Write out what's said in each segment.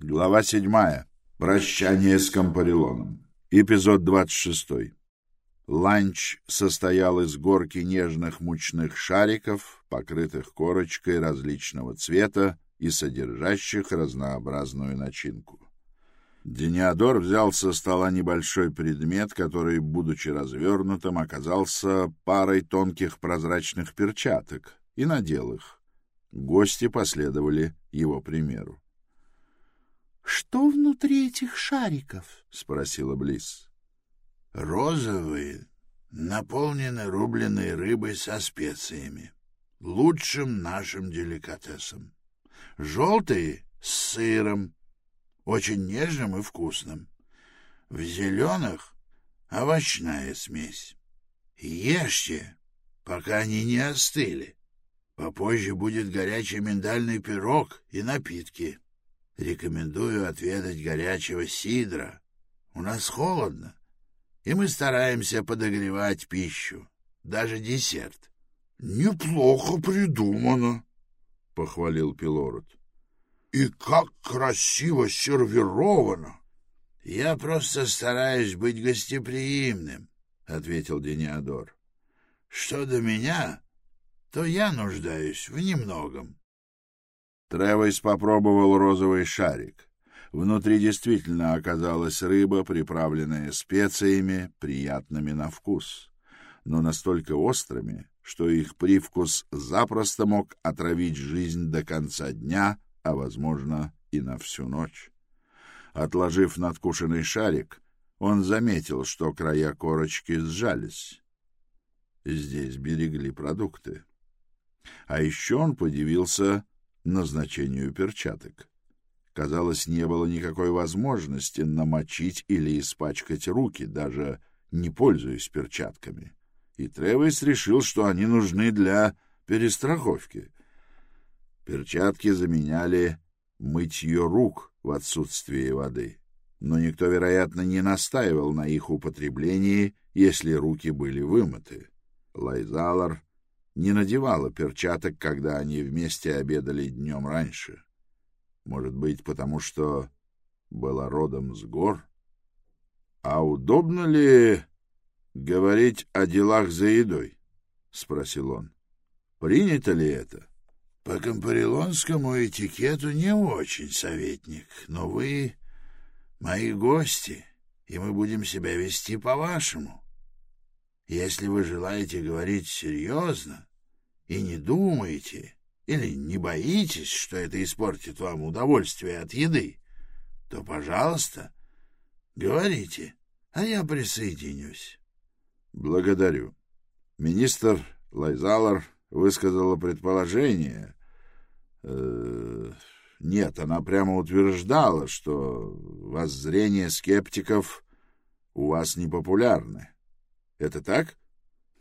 Глава седьмая. Прощание с Компарелоном. Эпизод двадцать шестой. Ланч состоял из горки нежных мучных шариков, покрытых корочкой различного цвета и содержащих разнообразную начинку. Дениадор взял со стола небольшой предмет, который, будучи развернутым, оказался парой тонких прозрачных перчаток, и надел их. Гости последовали его примеру. — Что внутри этих шариков? — спросила Близ. — Розовые, наполнены рубленой рыбой со специями, лучшим нашим деликатесом. Желтые — с сыром, очень нежным и вкусным. В зеленых — овощная смесь. Ешьте, пока они не остыли. Попозже будет горячий миндальный пирог и напитки. Рекомендую отведать горячего сидра. У нас холодно, и мы стараемся подогревать пищу, даже десерт. — Неплохо придумано, — похвалил Пилород. И как красиво сервировано! — Я просто стараюсь быть гостеприимным, — ответил Дениадор. — Что до меня, то я нуждаюсь в немногом. Тревойс попробовал розовый шарик. Внутри действительно оказалась рыба, приправленная специями, приятными на вкус, но настолько острыми, что их привкус запросто мог отравить жизнь до конца дня а, возможно, и на всю ночь. Отложив надкушенный шарик, он заметил, что края корочки сжались. Здесь берегли продукты. А еще он подивился назначению перчаток. Казалось, не было никакой возможности намочить или испачкать руки, даже не пользуясь перчатками. И Тревис решил, что они нужны для перестраховки. Перчатки заменяли мытье рук в отсутствие воды, но никто, вероятно, не настаивал на их употреблении, если руки были вымыты. Лайзалар не надевала перчаток, когда они вместе обедали днем раньше. Может быть, потому что была родом с гор? А удобно ли говорить о делах за едой? — спросил он. — Принято ли это? По компарелонскому этикету не очень, советник, но вы мои гости, и мы будем себя вести по-вашему. Если вы желаете говорить серьезно и не думаете или не боитесь, что это испортит вам удовольствие от еды, то, пожалуйста, говорите, а я присоединюсь. Благодарю. Министр Лайзалар высказала предположение, Э, нет, она прямо утверждала, что воззрения скептиков у вас непопулярны. Это так?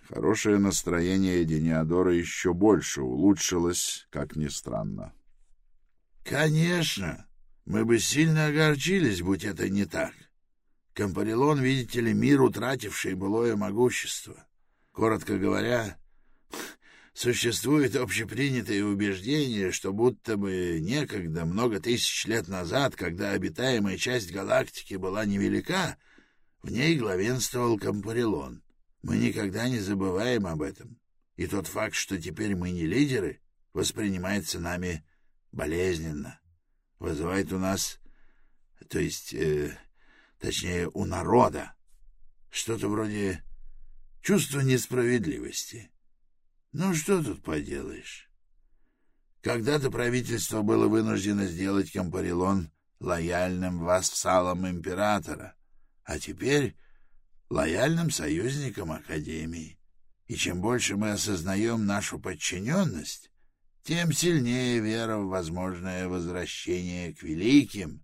Хорошее настроение Дениадора еще больше улучшилось, как ни странно. Конечно, мы бы сильно огорчились, будь это не так. Компарелон, видите ли, мир, утративший былое могущество. Коротко говоря, Существует общепринятое убеждение, что будто бы некогда, много тысяч лет назад, когда обитаемая часть галактики была невелика, в ней главенствовал Компарелон. Мы никогда не забываем об этом. И тот факт, что теперь мы не лидеры, воспринимается нами болезненно. Вызывает у нас, то есть, э, точнее, у народа, что-то вроде чувства несправедливости. Ну, что тут поделаешь? Когда-то правительство было вынуждено сделать Кампарилон лояльным вассалом императора, а теперь лояльным союзником Академии. И чем больше мы осознаем нашу подчиненность, тем сильнее вера в возможное возвращение к великим,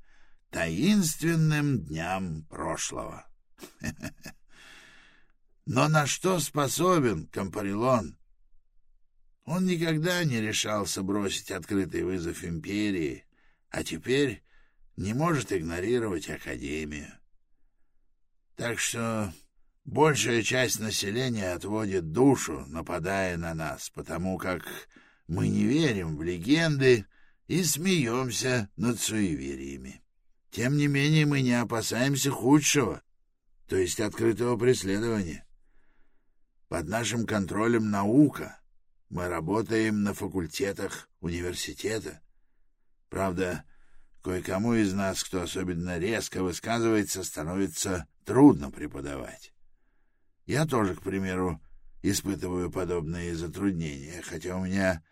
таинственным дням прошлого. Но на что способен Кампарилон? Он никогда не решался бросить открытый вызов империи, а теперь не может игнорировать Академию. Так что большая часть населения отводит душу, нападая на нас, потому как мы не верим в легенды и смеемся над суевериями. Тем не менее мы не опасаемся худшего, то есть открытого преследования. Под нашим контролем наука. Мы работаем на факультетах университета. Правда, кое-кому из нас, кто особенно резко высказывается, становится трудно преподавать. Я тоже, к примеру, испытываю подобные затруднения, хотя у меня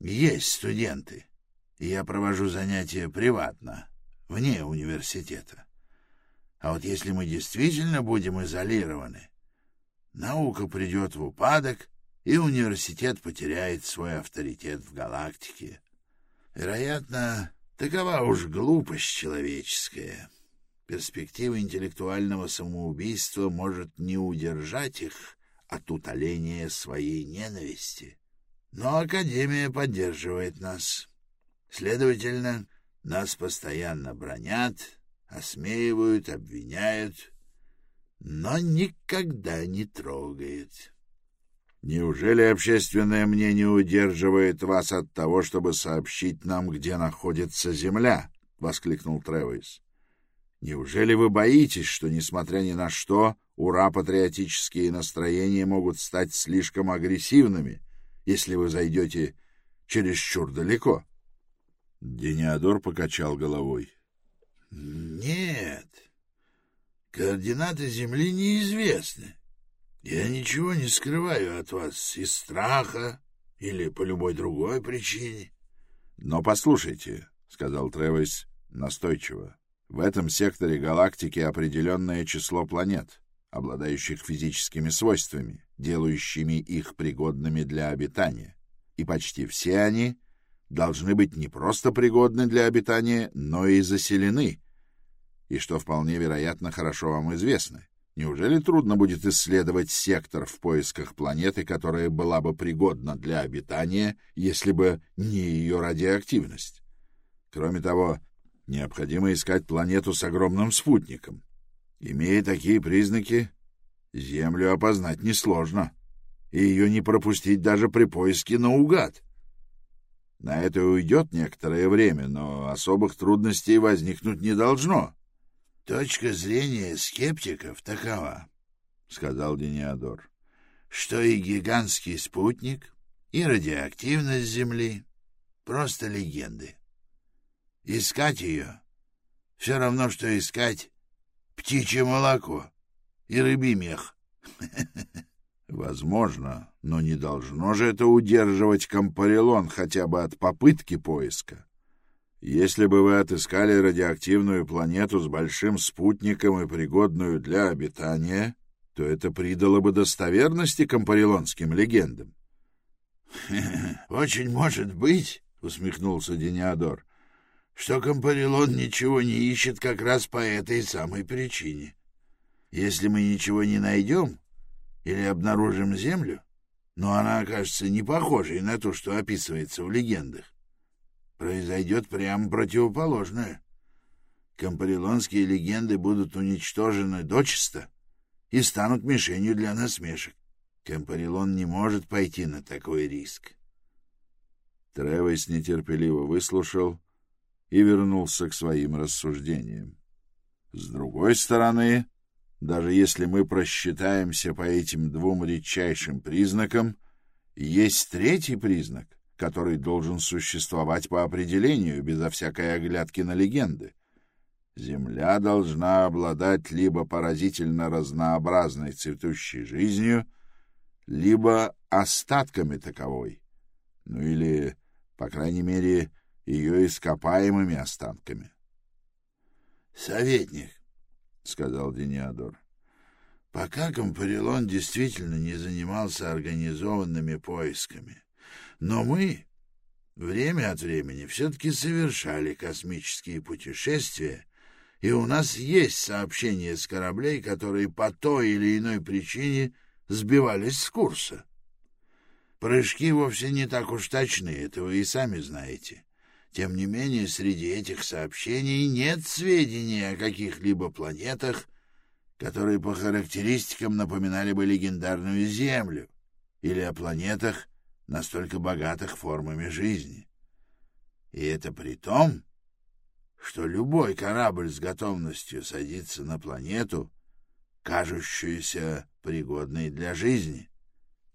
есть студенты, и я провожу занятия приватно, вне университета. А вот если мы действительно будем изолированы, наука придет в упадок, и университет потеряет свой авторитет в галактике. Вероятно, такова уж глупость человеческая. Перспектива интеллектуального самоубийства может не удержать их от утоления своей ненависти. Но Академия поддерживает нас. Следовательно, нас постоянно бронят, осмеивают, обвиняют, но никогда не трогают. Неужели общественное мнение удерживает вас от того, чтобы сообщить нам, где находится Земля? — воскликнул Тревис. Неужели вы боитесь, что, несмотря ни на что, ура-патриотические настроения могут стать слишком агрессивными, если вы зайдете чересчур далеко? Дениадор покачал головой. — Нет, координаты Земли неизвестны. Я ничего не скрываю от вас из страха или по любой другой причине. — Но послушайте, — сказал Тревис настойчиво, — в этом секторе галактики определенное число планет, обладающих физическими свойствами, делающими их пригодными для обитания, и почти все они должны быть не просто пригодны для обитания, но и заселены, и, что вполне вероятно, хорошо вам известно, Неужели трудно будет исследовать сектор в поисках планеты, которая была бы пригодна для обитания, если бы не ее радиоактивность? Кроме того, необходимо искать планету с огромным спутником. Имея такие признаки, Землю опознать несложно, и ее не пропустить даже при поиске наугад. На это уйдет некоторое время, но особых трудностей возникнуть не должно. Точка зрения скептиков такова, — сказал Дениадор, — что и гигантский спутник, и радиоактивность Земли — просто легенды. Искать ее — все равно, что искать птичье молоко и рыбий мех. Возможно, но не должно же это удерживать Компарелон хотя бы от попытки поиска. Если бы вы отыскали радиоактивную планету с большим спутником и пригодную для обитания, то это придало бы достоверности компарелонским легендам. — Очень может быть, — усмехнулся Дениадор, — что Компарелон ничего не ищет как раз по этой самой причине. Если мы ничего не найдем или обнаружим Землю, но она окажется не похожей на то, что описывается в легендах, произойдет прямо противоположное. Компарилонские легенды будут уничтожены дочисто и станут мишенью для насмешек. Компарилон не может пойти на такой риск. Тревес нетерпеливо выслушал и вернулся к своим рассуждениям. С другой стороны, даже если мы просчитаемся по этим двум редчайшим признакам, есть третий признак, который должен существовать по определению, безо всякой оглядки на легенды. Земля должна обладать либо поразительно разнообразной цветущей жизнью, либо остатками таковой, ну или, по крайней мере, ее ископаемыми останками. — Советник, — сказал Дениадор, — пока Компарилон действительно не занимался организованными поисками, но мы время от времени все-таки совершали космические путешествия, и у нас есть сообщения с кораблей, которые по той или иной причине сбивались с курса. Прыжки вовсе не так уж точны, это вы и сами знаете. Тем не менее, среди этих сообщений нет сведений о каких-либо планетах, которые по характеристикам напоминали бы легендарную Землю, или о планетах, настолько богатых формами жизни. И это при том, что любой корабль с готовностью садится на планету, кажущуюся пригодной для жизни,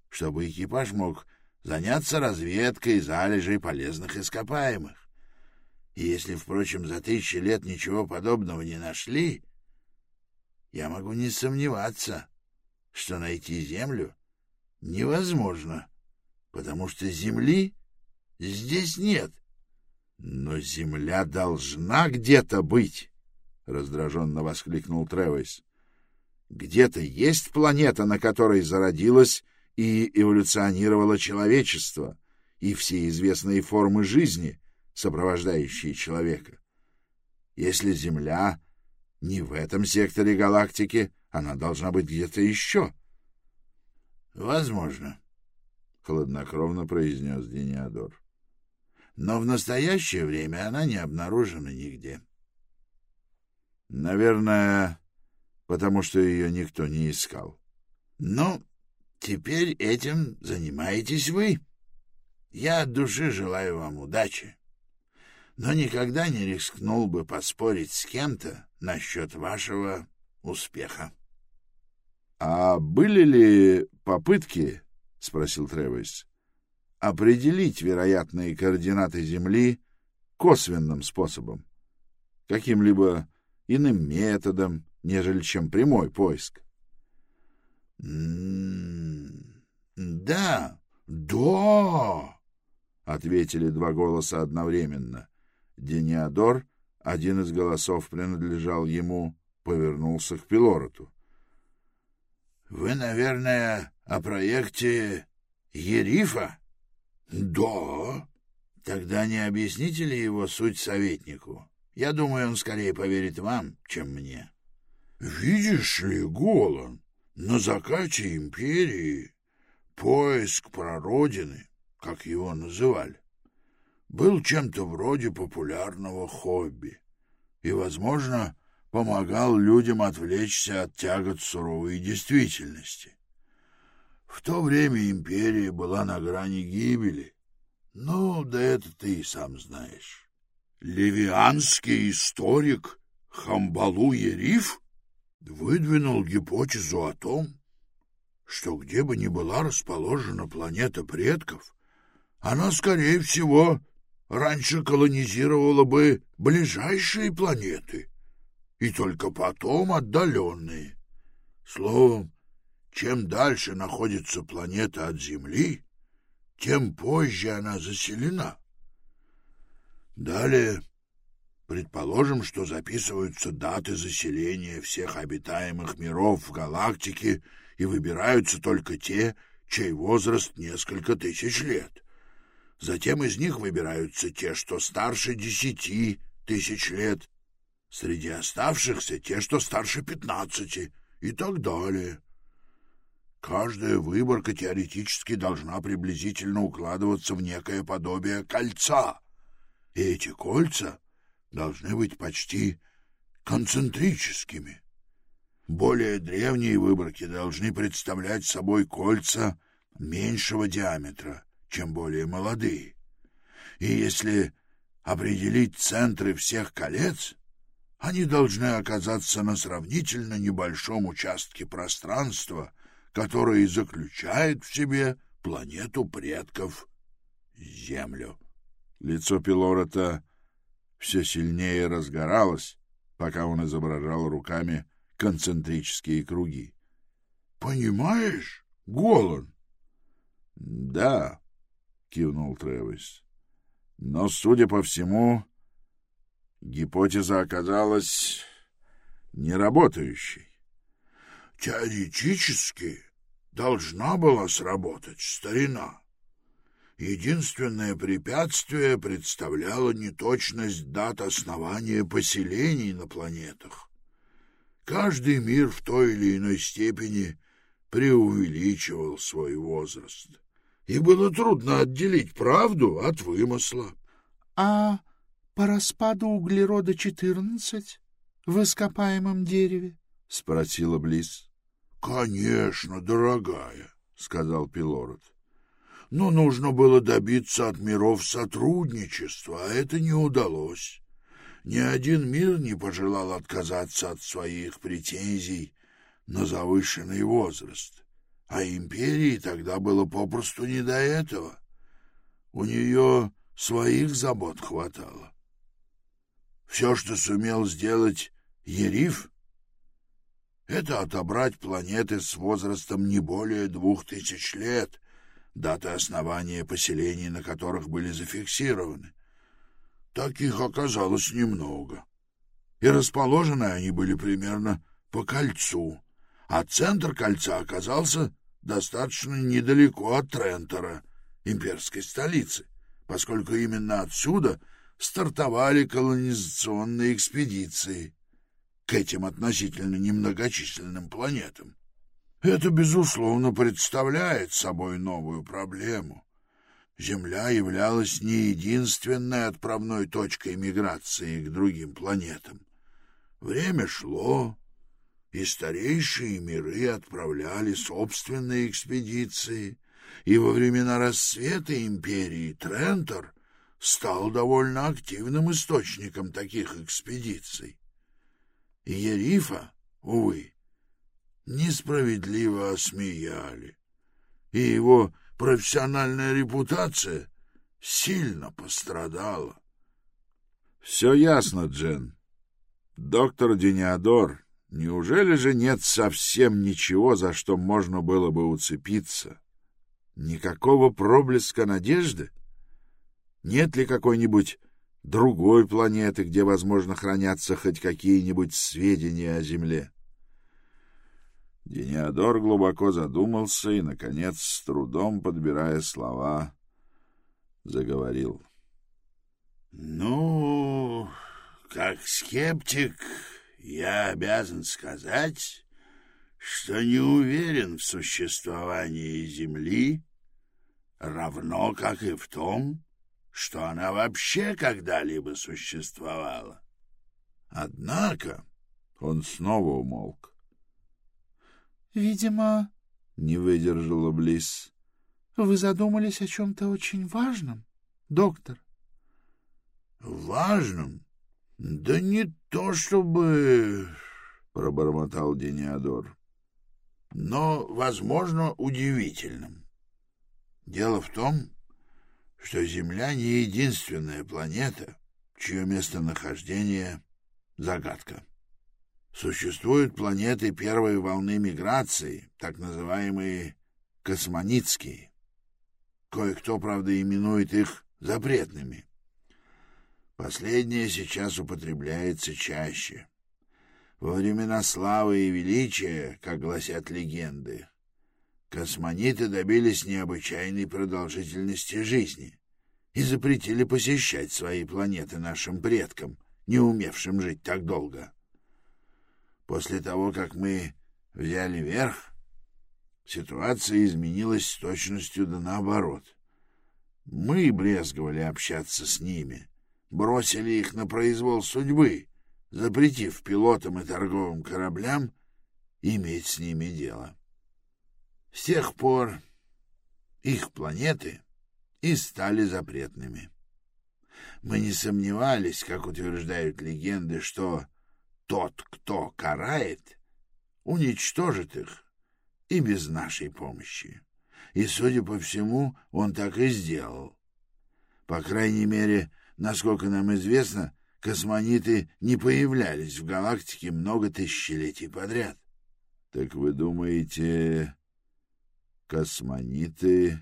чтобы экипаж мог заняться разведкой залежей полезных ископаемых. И если, впрочем, за тысячи лет ничего подобного не нашли, я могу не сомневаться, что найти Землю невозможно, потому что Земли здесь нет. Но Земля должна где-то быть, — раздраженно воскликнул Тревис. Где-то есть планета, на которой зародилось и эволюционировало человечество, и все известные формы жизни, сопровождающие человека. Если Земля не в этом секторе галактики, она должна быть где-то еще. — Возможно, — хладнокровно произнес Дениадор. — Но в настоящее время она не обнаружена нигде. — Наверное, потому что ее никто не искал. — Ну, теперь этим занимаетесь вы. Я от души желаю вам удачи, но никогда не рискнул бы поспорить с кем-то насчет вашего успеха. — А были ли попытки, — спросил Тревис, — определить вероятные координаты Земли косвенным способом, каким-либо иным методом, нежели чем прямой поиск? — Да, да, — ответили два голоса одновременно. Дениадор, один из голосов принадлежал ему, повернулся к Пилороту. — Вы, наверное, о проекте Ерифа? — Да. — Тогда не объясните ли его суть советнику? Я думаю, он скорее поверит вам, чем мне. — Видишь ли, Голан, на закате империи поиск прародины, как его называли, был чем-то вроде популярного хобби и, возможно, помогал людям отвлечься от тягот суровой действительности. В то время империя была на грани гибели. Ну, да это ты и сам знаешь. Левианский историк Хамбалу Ериф выдвинул гипотезу о том, что где бы ни была расположена планета предков, она, скорее всего, раньше колонизировала бы ближайшие планеты и только потом отдаленные. Словом, чем дальше находится планета от Земли, тем позже она заселена. Далее, предположим, что записываются даты заселения всех обитаемых миров в галактике и выбираются только те, чей возраст несколько тысяч лет. Затем из них выбираются те, что старше десяти тысяч лет, среди оставшихся те, что старше пятнадцати, и так далее. Каждая выборка теоретически должна приблизительно укладываться в некое подобие кольца, и эти кольца должны быть почти концентрическими. Более древние выборки должны представлять собой кольца меньшего диаметра — чем более молодые. И если определить центры всех колец, они должны оказаться на сравнительно небольшом участке пространства, которое заключает в себе планету предков — Землю. Лицо Пилорота все сильнее разгоралось, пока он изображал руками концентрические круги. — Понимаешь, Голан? — Да, кивнул Тревис. Но, судя по всему, гипотеза оказалась неработающей. Теоретически должна была сработать старина. Единственное препятствие представляло неточность дат основания поселений на планетах. Каждый мир в той или иной степени преувеличивал свой возраст и было трудно отделить правду от вымысла. — А по распаду углерода-14 в ископаемом дереве? — спросила Близ. — Конечно, дорогая, — сказал Пилород. но нужно было добиться от миров сотрудничества, а это не удалось. Ни один мир не пожелал отказаться от своих претензий на завышенный возраст, а империи тогда было попросту не до этого. У нее своих забот хватало. Все, что сумел сделать Ериф, это отобрать планеты с возрастом не более двух тысяч лет — даты основания поселений, на которых были зафиксированы. Таких оказалось немного. И расположены они были примерно по кольцу, а центр кольца оказался достаточно недалеко от Трентора, имперской столицы, поскольку именно отсюда стартовали колонизационные экспедиции к этим относительно немногочисленным планетам. Это, безусловно, представляет собой новую проблему. Земля являлась не единственной отправной точкой миграции к другим планетам. Время шло, и старейшие миры отправляли собственные экспедиции, и во времена рассвета империи Трентор стал довольно активным источником таких экспедиций. И Ерифа, увы, несправедливо осмеяли, и его профессиональная репутация сильно пострадала. — Все ясно, Джен. Доктор Дениадор, неужели же нет совсем ничего, за что можно было бы уцепиться? Никакого проблеска надежды? Нет ли какой-нибудь другой планеты, где, возможно, хранятся хоть какие-нибудь сведения о Земле? — Дениадор глубоко задумался и, наконец, с трудом подбирая слова, заговорил. — Ну, как скептик, я обязан сказать, что не уверен в существовании Земли, равно как и в том, что она вообще когда-либо существовала. Однако он снова умолк. Видимо, не выдержала Близ. Вы задумались о чем-то очень важном, доктор. Важном? Да не то чтобы, пробормотал Дениадор. Но, возможно, удивительным. Дело в том, что Земля не единственная планета, чье местонахождение — загадка. Существуют планеты первой волны миграции, так называемые космонитские. Кое-кто, правда, именует их запретными. Последнее сейчас употребляется чаще. Во времена славы и величия, как гласят легенды, космониты добились необычайной продолжительности жизни и запретили посещать свои планеты нашим предкам, не умевшим жить так долго. После того, как мы взяли верх, ситуация изменилась с точностью да наоборот. Мы брезговали общаться с ними, бросили их на произвол судьбы, запретив пилотам и торговым кораблям иметь с ними дело. С тех пор их планеты и стали запретными. Мы не сомневались, как утверждают легенды, что тот, кто карает, уничтожит их и без нашей помощи. И, судя по всему, он так и сделал. По крайней мере, насколько нам известно, космониты не появлялись в галактике много тысячелетий подряд. — Так вы думаете, космониты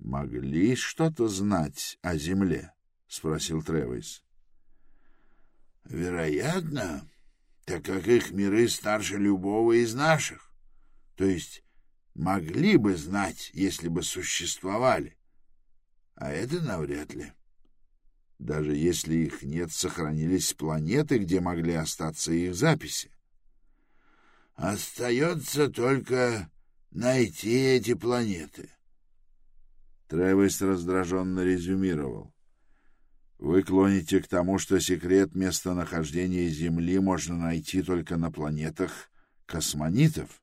могли что-то знать о Земле? — спросил Тревис. — Вероятно, так как их миры старше любого из наших, то есть могли бы знать, если бы существовали, а это навряд ли. Даже если их нет, сохранились планеты, где могли остаться их записи. Остается только найти эти планеты. Тревис раздраженно резюмировал. Вы клоните к тому, что секрет местонахождения Земли можно найти только на планетах космонитов,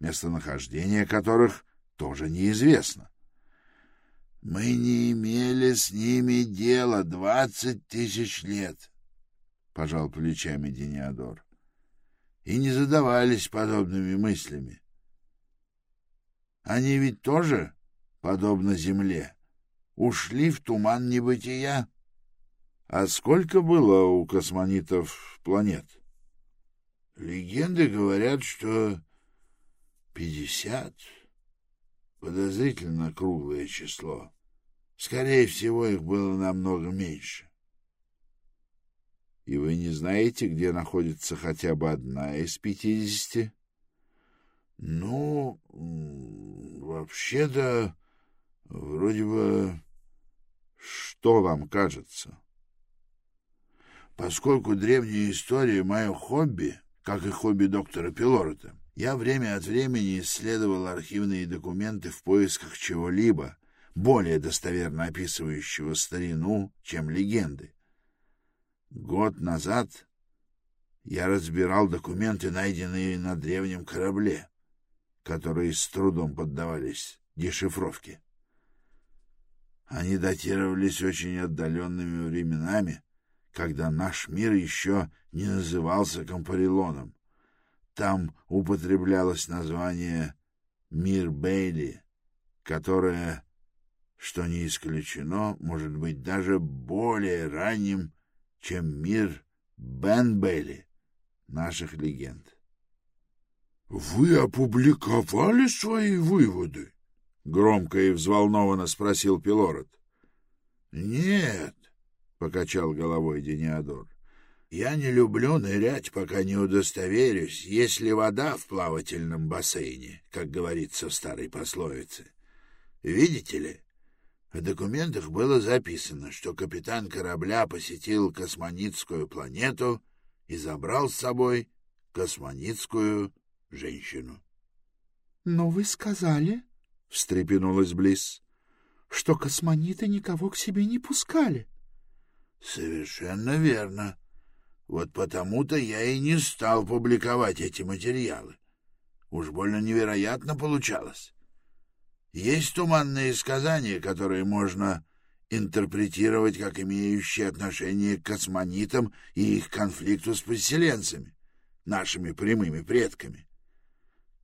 местонахождение которых тоже неизвестно. Мы не имели с ними дела двадцать тысяч лет, — пожал плечами Дениадор, — и не задавались подобными мыслями. Они ведь тоже, подобно Земле, ушли в туман небытия. А сколько было у космонитов планет? Легенды говорят, что пятьдесят. Подозрительно круглое число. Скорее всего, их было намного меньше. И вы не знаете, где находится хотя бы одна из пятидесяти? Ну, вообще-то, вроде бы... Что вам кажется? Поскольку древняя история — мое хобби, как и хобби доктора Пилорота, я время от времени исследовал архивные документы в поисках чего-либо, более достоверно описывающего старину, чем легенды. Год назад я разбирал документы, найденные на древнем корабле, которые с трудом поддавались дешифровке. Они датировались очень отдаленными временами, когда наш мир еще не назывался Компарилоном. Там употреблялось название «Мир Бейли», которое, что не исключено, может быть даже более ранним, чем мир Бен Бейли наших легенд. — Вы опубликовали свои выводы? — громко и взволнованно спросил Пилород. — Нет, — покачал головой Дениадор. Я не люблю нырять, пока не удостоверюсь, есть ли вода в плавательном бассейне, как говорится в старой пословице. Видите ли, в документах было записано, что капитан корабля посетил космонитскую планету и забрал с собой космонитскую женщину. — Но вы сказали, — встрепенулась Близ, — что космониты никого к себе не пускали. — Совершенно верно. — вот потому-то я и не стал публиковать эти материалы. Уж больно невероятно получалось. Есть туманные сказания, которые можно интерпретировать как имеющие отношение к космонитам и их конфликту с поселенцами, нашими прямыми предками.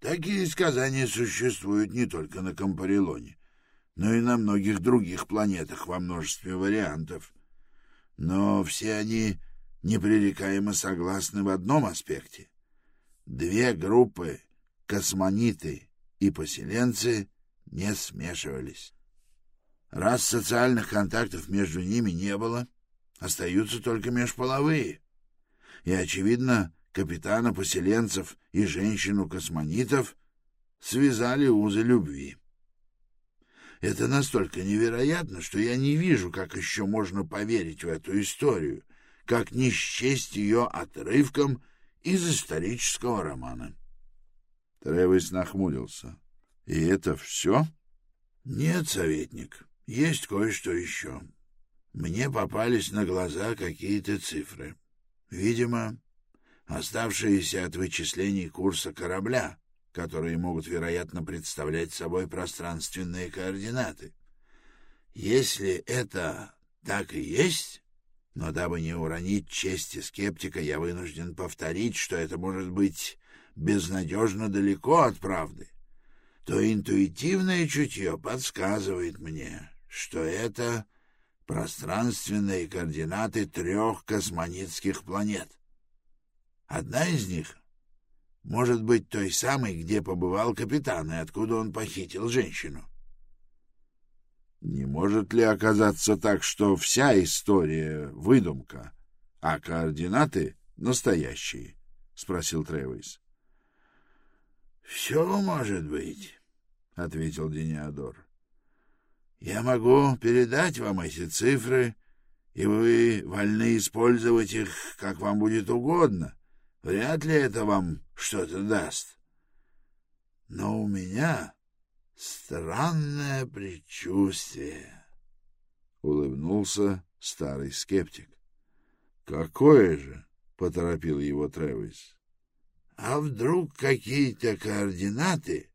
Такие сказания существуют не только на Компарилоне, но и на многих других планетах во множестве вариантов. Но все они непререкаемо согласны в одном аспекте. Две группы, космониты и поселенцы, не смешивались. Раз социальных контактов между ними не было, остаются только межполовые. И, очевидно, капитана поселенцев и женщину-космонитов связали узы любви. Это настолько невероятно, что я не вижу, как еще можно поверить в эту историю, как не счесть ее отрывком из исторического романа. Тревис нахмурился. — И это все? — Нет, советник, есть кое-что еще. Мне попались на глаза какие-то цифры. Видимо, оставшиеся от вычислений курса корабля, которые могут, вероятно, представлять собой пространственные координаты. Если это так и есть, но дабы не уронить чести скептика, я вынужден повторить, что это может быть безнадежно далеко от правды, то интуитивное чутье подсказывает мне, что это пространственные координаты трех космонитских планет. Одна из них может быть той самой, где побывал капитан и откуда он похитил женщину. Не может ли оказаться так, что вся история — выдумка, а координаты — настоящие? — спросил Тревис. — Все может быть, — ответил Дениадор. — Я могу передать вам эти цифры, и вы вольны использовать их, как вам будет угодно. Вряд ли это вам что-то даст. Но у меня Странное предчувствие. Улыбнулся старый скептик. Какое же? Поторопил его Тревис. А вдруг какие-то координаты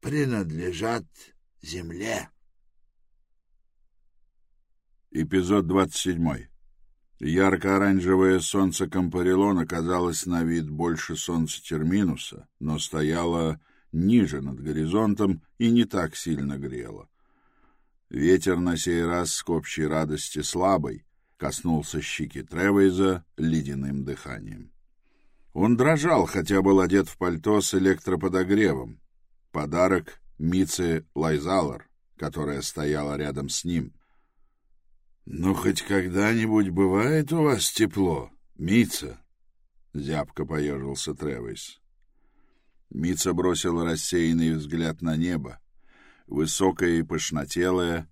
принадлежат Земле? Эпизод 27. Ярко-оранжевое солнце Кампарилона казалось на вид больше солнца Терминуса, но стояло ниже над горизонтом и не так сильно грело. Ветер на сей раз к общей радости слабый коснулся щеки Тревейза ледяным дыханием. Он дрожал, хотя был одет в пальто с электроподогревом. Подарок Мице Лайзалар, которая стояла рядом с ним. «Ну, хоть когда-нибудь бывает у вас тепло, Мица?» — зябко поежился Тревис. Мица бросила рассеянный взгляд на небо. Высокая и пышнотелая,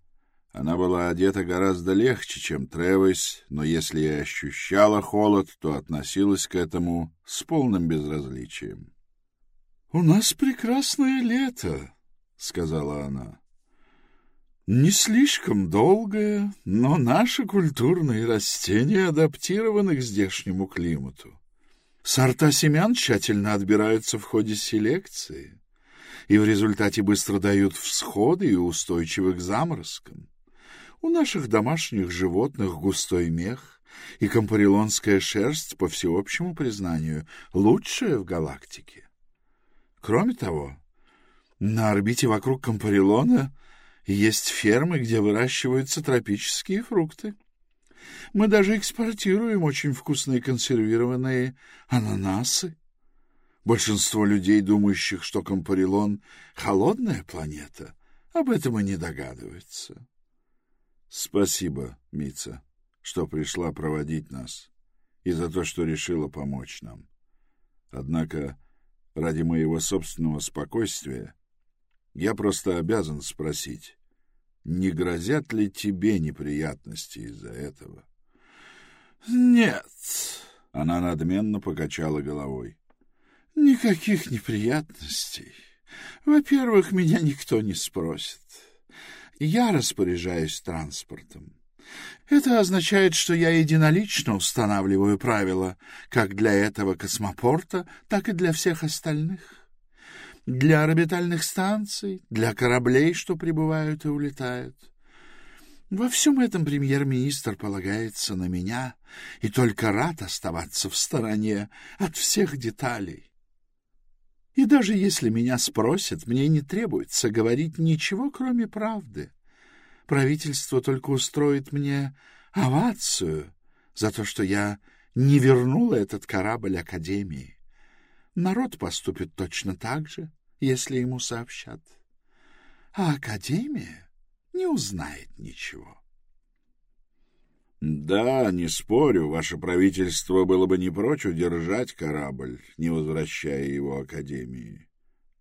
она была одета гораздо легче, чем Тревис, но если и ощущала холод, то относилась к этому с полным безразличием. — У нас прекрасное лето, — сказала она. Не слишком долгое, но наши культурные растения адаптированы к здешнему климату. Сорта семян тщательно отбираются в ходе селекции и в результате быстро дают всходы и устойчивы к заморозкам. У наших домашних животных густой мех и компарилонская шерсть, по всеобщему признанию, лучшая в галактике. Кроме того, на орбите вокруг Компарилона есть фермы, где выращиваются тропические фрукты. Мы даже экспортируем очень вкусные консервированные ананасы. Большинство людей, думающих, что Компарилон — холодная планета, об этом и не догадываются. Спасибо, Мица, что пришла проводить нас и за то, что решила помочь нам. Однако ради моего собственного спокойствия я просто обязан спросить, не грозят ли тебе неприятности из-за этого? — Нет, — она надменно покачала головой. — Никаких неприятностей. Во-первых, меня никто не спросит. Я распоряжаюсь транспортом. Это означает, что я единолично устанавливаю правила как для этого космопорта, так и для всех остальных для орбитальных станций, для кораблей, что прибывают и улетают. Во всем этом премьер-министр полагается на меня и только рад оставаться в стороне от всех деталей. И даже если меня спросят, мне не требуется говорить ничего, кроме правды. Правительство только устроит мне овацию за то, что я не вернула этот корабль Академии. Народ поступит точно так же, если ему сообщат. А Академия не узнает ничего. Да, не спорю, ваше правительство было бы не прочь удержать корабль, не возвращая его Академии.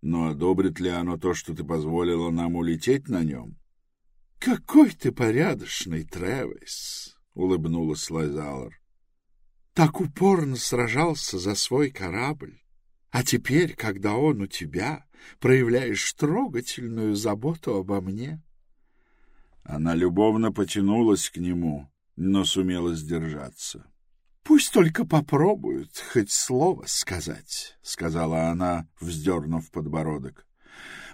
Но одобрит ли оно то, что ты позволила нам улететь на нем? — Какой ты порядочный, Тревис! — улыбнулась Лайзалар. — Так упорно сражался за свой корабль. А теперь, когда он у тебя, проявляешь трогательную заботу обо мне. Она любовно потянулась к нему, но сумела сдержаться. — Пусть только попробуют хоть слово сказать, — сказала она, вздернув подбородок.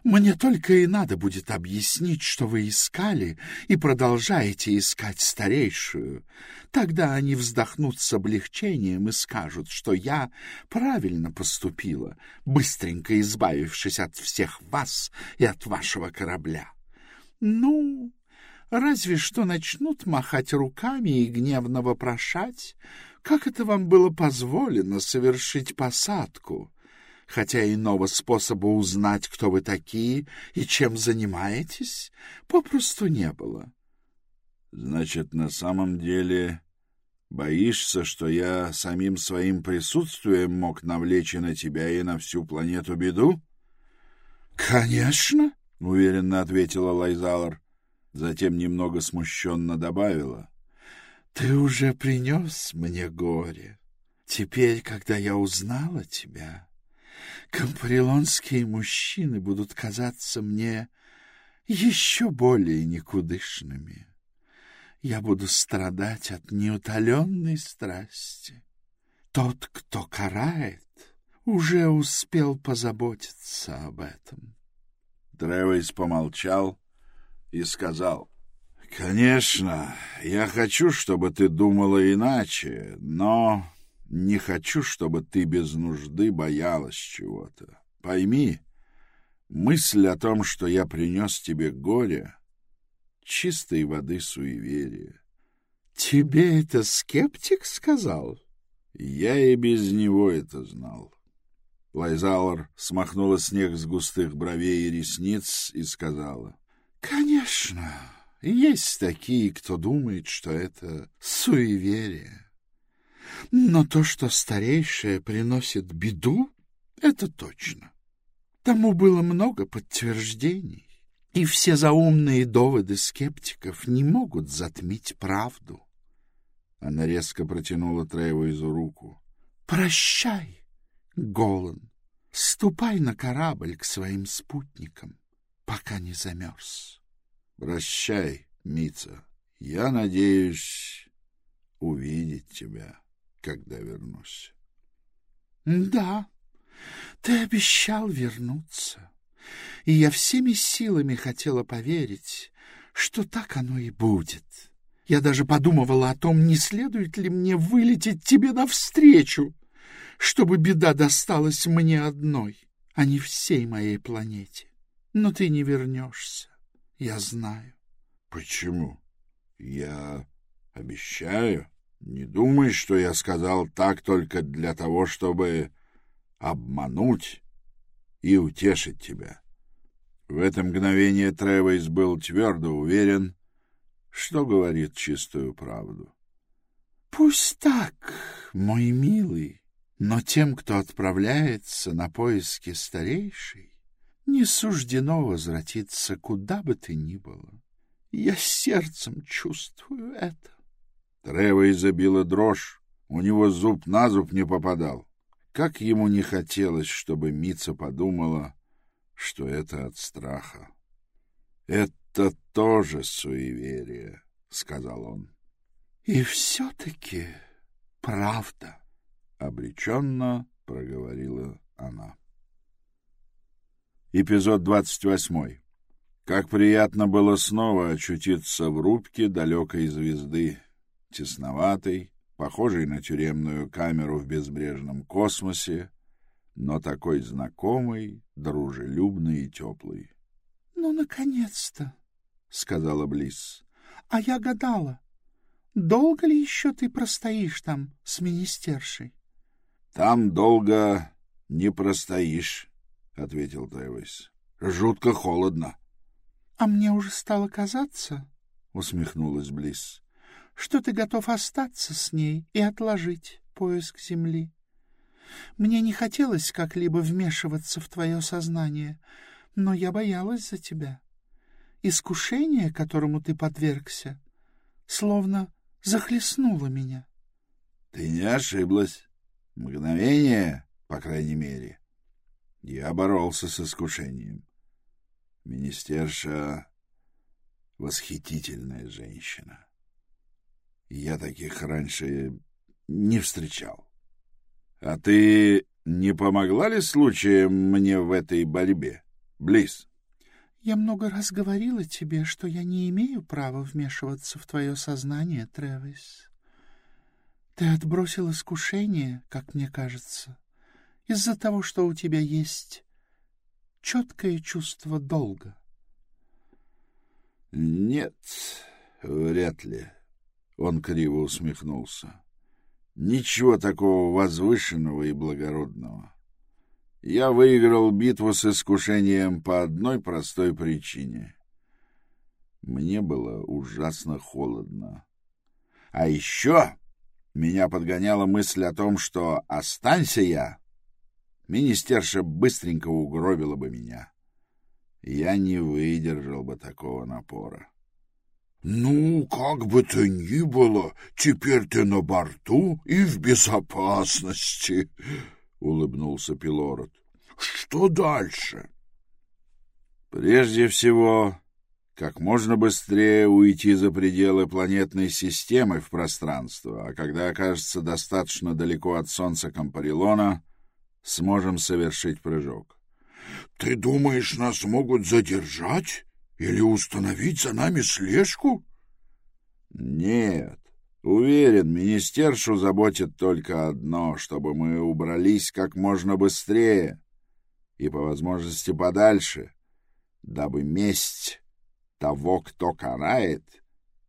Мне только и надо будет объяснить, что вы искали и продолжаете искать старейшую. Тогда они вздохнут с облегчением и скажут, что я правильно поступила, быстренько избавившись от всех вас и от вашего корабля. Ну, разве что начнут махать руками и гневно вопрошать, как это вам было позволено совершить посадку хотя иного способа узнать, кто вы такие и чем занимаетесь, попросту не было. — Значит, на самом деле боишься, что я самим своим присутствием мог навлечь и на тебя, и на всю планету беду? — Конечно, — уверенно ответила Лайзалар. Затем немного смущенно добавила. — Ты уже принес мне горе. Теперь, когда я узнала тебя, Компарилонские мужчины будут казаться мне еще более никудышными. Я буду страдать от неутоленной страсти. Тот, кто карает, уже успел позаботиться об этом. Тревис помолчал и сказал, Конечно, я хочу, чтобы ты думала иначе, но не хочу, чтобы ты без нужды боялась чего-то. Пойми, мысль о том, что я принес тебе горе, чистой воды суеверие. Тебе это скептик сказал? Я и без него это знал. Лайзауэр смахнула снег с густых бровей и ресниц и сказала. — Конечно, есть такие, кто думает, что это суеверие. Но то, что старейшее приносит беду, это точно. Тому было много подтверждений, и все заумные доводы скептиков не могут затмить правду. Она резко протянула Трейвойзу руку. «Прощай, Голан. Ступай на корабль к своим спутникам, пока не замерз». «Прощай, Мица. Я надеюсь увидеть тебя, когда вернусь». «Да, ты обещал вернуться, и я всеми силами хотела поверить, что так оно и будет». Я даже подумывала о том, не следует ли мне вылететь тебе навстречу, чтобы беда досталась мне одной, а не всей моей планете. Но ты не вернешься, я знаю. — Почему? Я обещаю. Не думай, что я сказал так только для того, чтобы обмануть и утешить тебя. В это мгновение Тревейс был твердо уверен, что говорит чистую правду. — Пусть так, мой милый, но тем, кто отправляется на поиски старейшей, не суждено возвратиться куда бы ты ни было. Я сердцем чувствую это. Трева изобила дрожь, у него зуб на зуб не попадал. Как ему не хотелось, чтобы Мица подумала, что это от страха. Это это тоже суеверие, — сказал он. — И все-таки правда, — обреченно проговорила она. Эпизод двадцать восьмой. Как приятно было снова очутиться в рубке далекой звезды, тесноватой, похожей на тюремную камеру в безбрежном космосе, но такой знакомой, дружелюбной и теплой. — Ну, наконец-то! — сказала Близ. — А я гадала, долго ли еще ты простоишь там с министершей? — Там долго не простоишь, — ответил Тревис. — Жутко холодно. — А мне уже стало казаться, — усмехнулась Близ, — что ты готов остаться с ней и отложить поиск земли. Мне не хотелось как-либо вмешиваться в твое сознание, но я боялась за тебя. — искушение, которому ты подвергся, словно захлестнуло меня. — Ты не ошиблась. Мгновение, по крайней мере. Я боролся с искушением. Министерша — восхитительная женщина. Я таких раньше не встречал. А ты не помогла ли случаем мне в этой борьбе, Близ? Я много раз говорила тебе, что я не имею права вмешиваться в твое сознание, Тревис. Ты отбросил искушение, как мне кажется, из-за того, что у тебя есть четкое чувство долга. — Нет, вряд ли. Он криво усмехнулся. — Ничего такого возвышенного и благородного. Я выиграл битву с искушением по одной простой причине. Мне было ужасно холодно. А еще меня подгоняла мысль о том, что останься я, министерша быстренько угробила бы меня. Я не выдержал бы такого напора. — Ну, как бы то ни было, теперь ты на борту и в безопасности, — улыбнулся Пилород. — Что дальше? — Прежде всего, как можно быстрее уйти за пределы планетной системы в пространство, а когда окажется достаточно далеко от Солнца Кампарилона, сможем совершить прыжок. — Ты думаешь, нас могут задержать или установить за нами слежку? Нет, уверен, министершу заботит только одно, чтобы мы убрались как можно быстрее и по возможности подальше, дабы месть того, кто карает,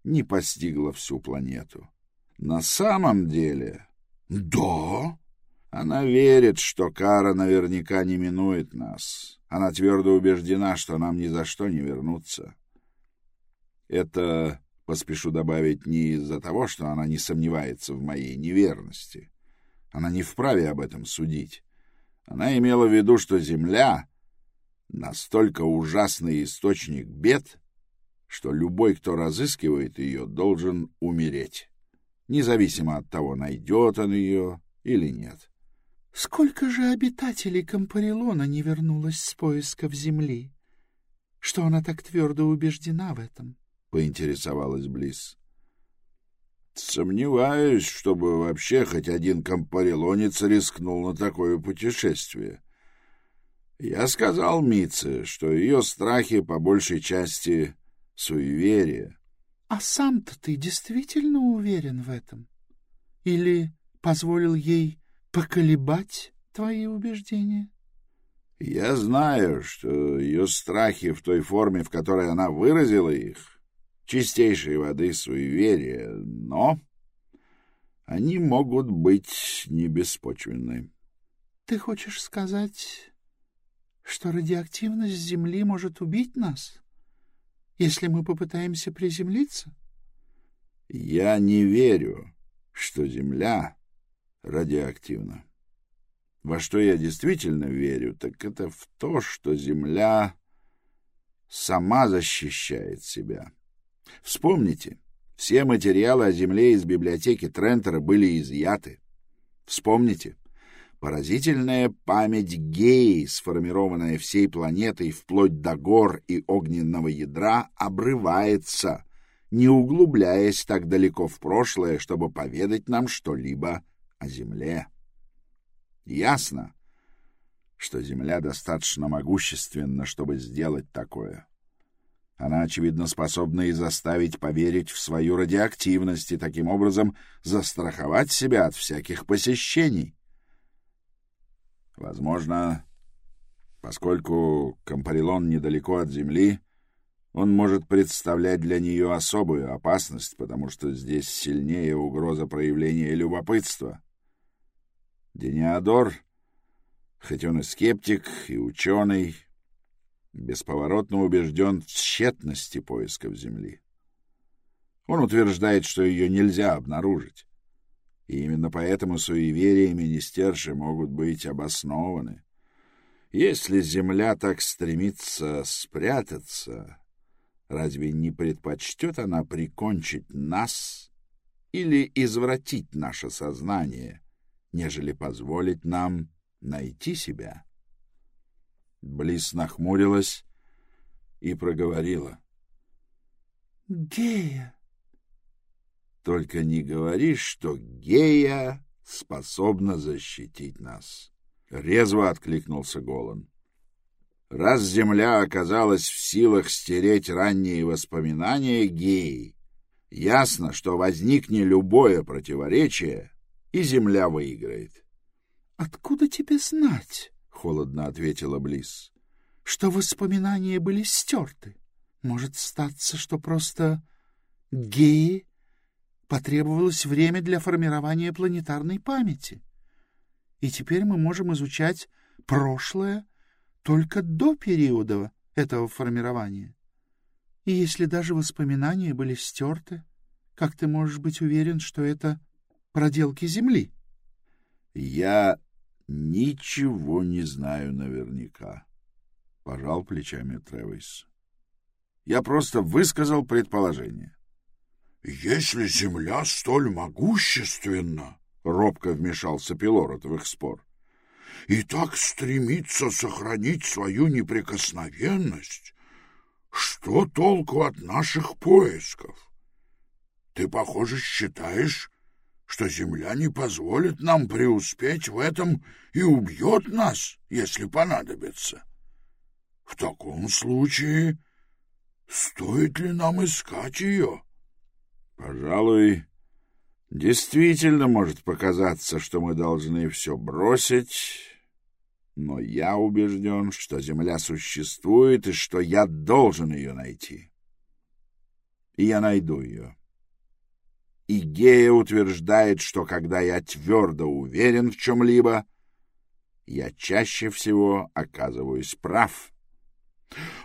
не постигла всю планету. На самом деле... Да? Она верит, что кара наверняка не минует нас. Она твердо убеждена, что нам ни за что не вернуться. Это, поспешу добавить, не из-за того, что она не сомневается в моей неверности. Она не вправе об этом судить. Она имела в виду, что Земля — настолько ужасный источник бед, что любой, кто разыскивает ее, должен умереть, независимо от того, найдет он ее или нет. — Сколько же обитателей Кампарилона не вернулось с поисков Земли? Что она так твердо убеждена в этом? — поинтересовалась Близ. — Сомневаюсь, чтобы вообще хоть один компарилонец рискнул на такое путешествие. Я сказал Митце, что ее страхи по большей части суеверие. — А сам-то ты действительно уверен в этом? Или позволил ей поколебать твои убеждения? — Я знаю, что ее страхи в той форме, в которой она выразила их, чистейшей воды суеверия, но они могут быть не беспочвенны. — Ты хочешь сказать, что радиоактивность Земли может убить нас? — если мы попытаемся приземлиться? Я не верю, что Земля радиоактивна. Во что я действительно верю, так это в то, что Земля сама защищает себя. Вспомните, все материалы о Земле из библиотеки Трентера были изъяты. Вспомните, Поразительная память геи, сформированная всей планетой вплоть до гор и огненного ядра, обрывается, не углубляясь так далеко в прошлое, чтобы поведать нам что-либо о Земле. Ясно, что Земля достаточно могущественна, чтобы сделать такое. Она, очевидно, способна и заставить поверить в свою радиоактивность и таким образом застраховать себя от всяких посещений. Возможно, поскольку Кампарилон недалеко от Земли, он может представлять для нее особую опасность, потому что здесь сильнее угроза проявления любопытства. Дениадор, хоть он и скептик, и ученый, бесповоротно убежден в тщетности поисков Земли. Он утверждает, что ее нельзя обнаружить. И именно поэтому суеверия министерши могут быть обоснованы. Если земля так стремится спрятаться, разве не предпочтет она прикончить нас или извратить наше сознание, нежели позволить нам найти себя? Близ нахмурилась и проговорила. — Гея! Только не говори, что Гея способна защитить нас. Резво откликнулся Голан. Раз Земля оказалась в силах стереть ранние воспоминания Геи, ясно, что возникне любое противоречие, и Земля выиграет. — Откуда тебе знать? — холодно ответила Близ. — Что воспоминания были стерты. Может статься, что просто геи потребовалось время для формирования планетарной памяти. И теперь мы можем изучать прошлое только до периода этого формирования. И если даже воспоминания были стерты, как ты можешь быть уверен, что это проделки Земли? Я ничего не знаю наверняка, — пожал плечами Тревис. Я просто высказал предположение. Если земля столь могущественна, — робко вмешался Пилород в их спор, — и так стремится сохранить свою неприкосновенность, что толку от наших поисков? Ты, похоже, считаешь, что земля не позволит нам преуспеть в этом и убьет нас, если понадобится. В таком случае стоит ли нам искать ее? — Пожалуй, действительно может показаться, что мы должны все бросить, но я убежден, что Земля существует и что я должен ее найти. И я найду ее. И Гея утверждает, что когда я твердо уверен в чем-либо, я чаще всего оказываюсь прав.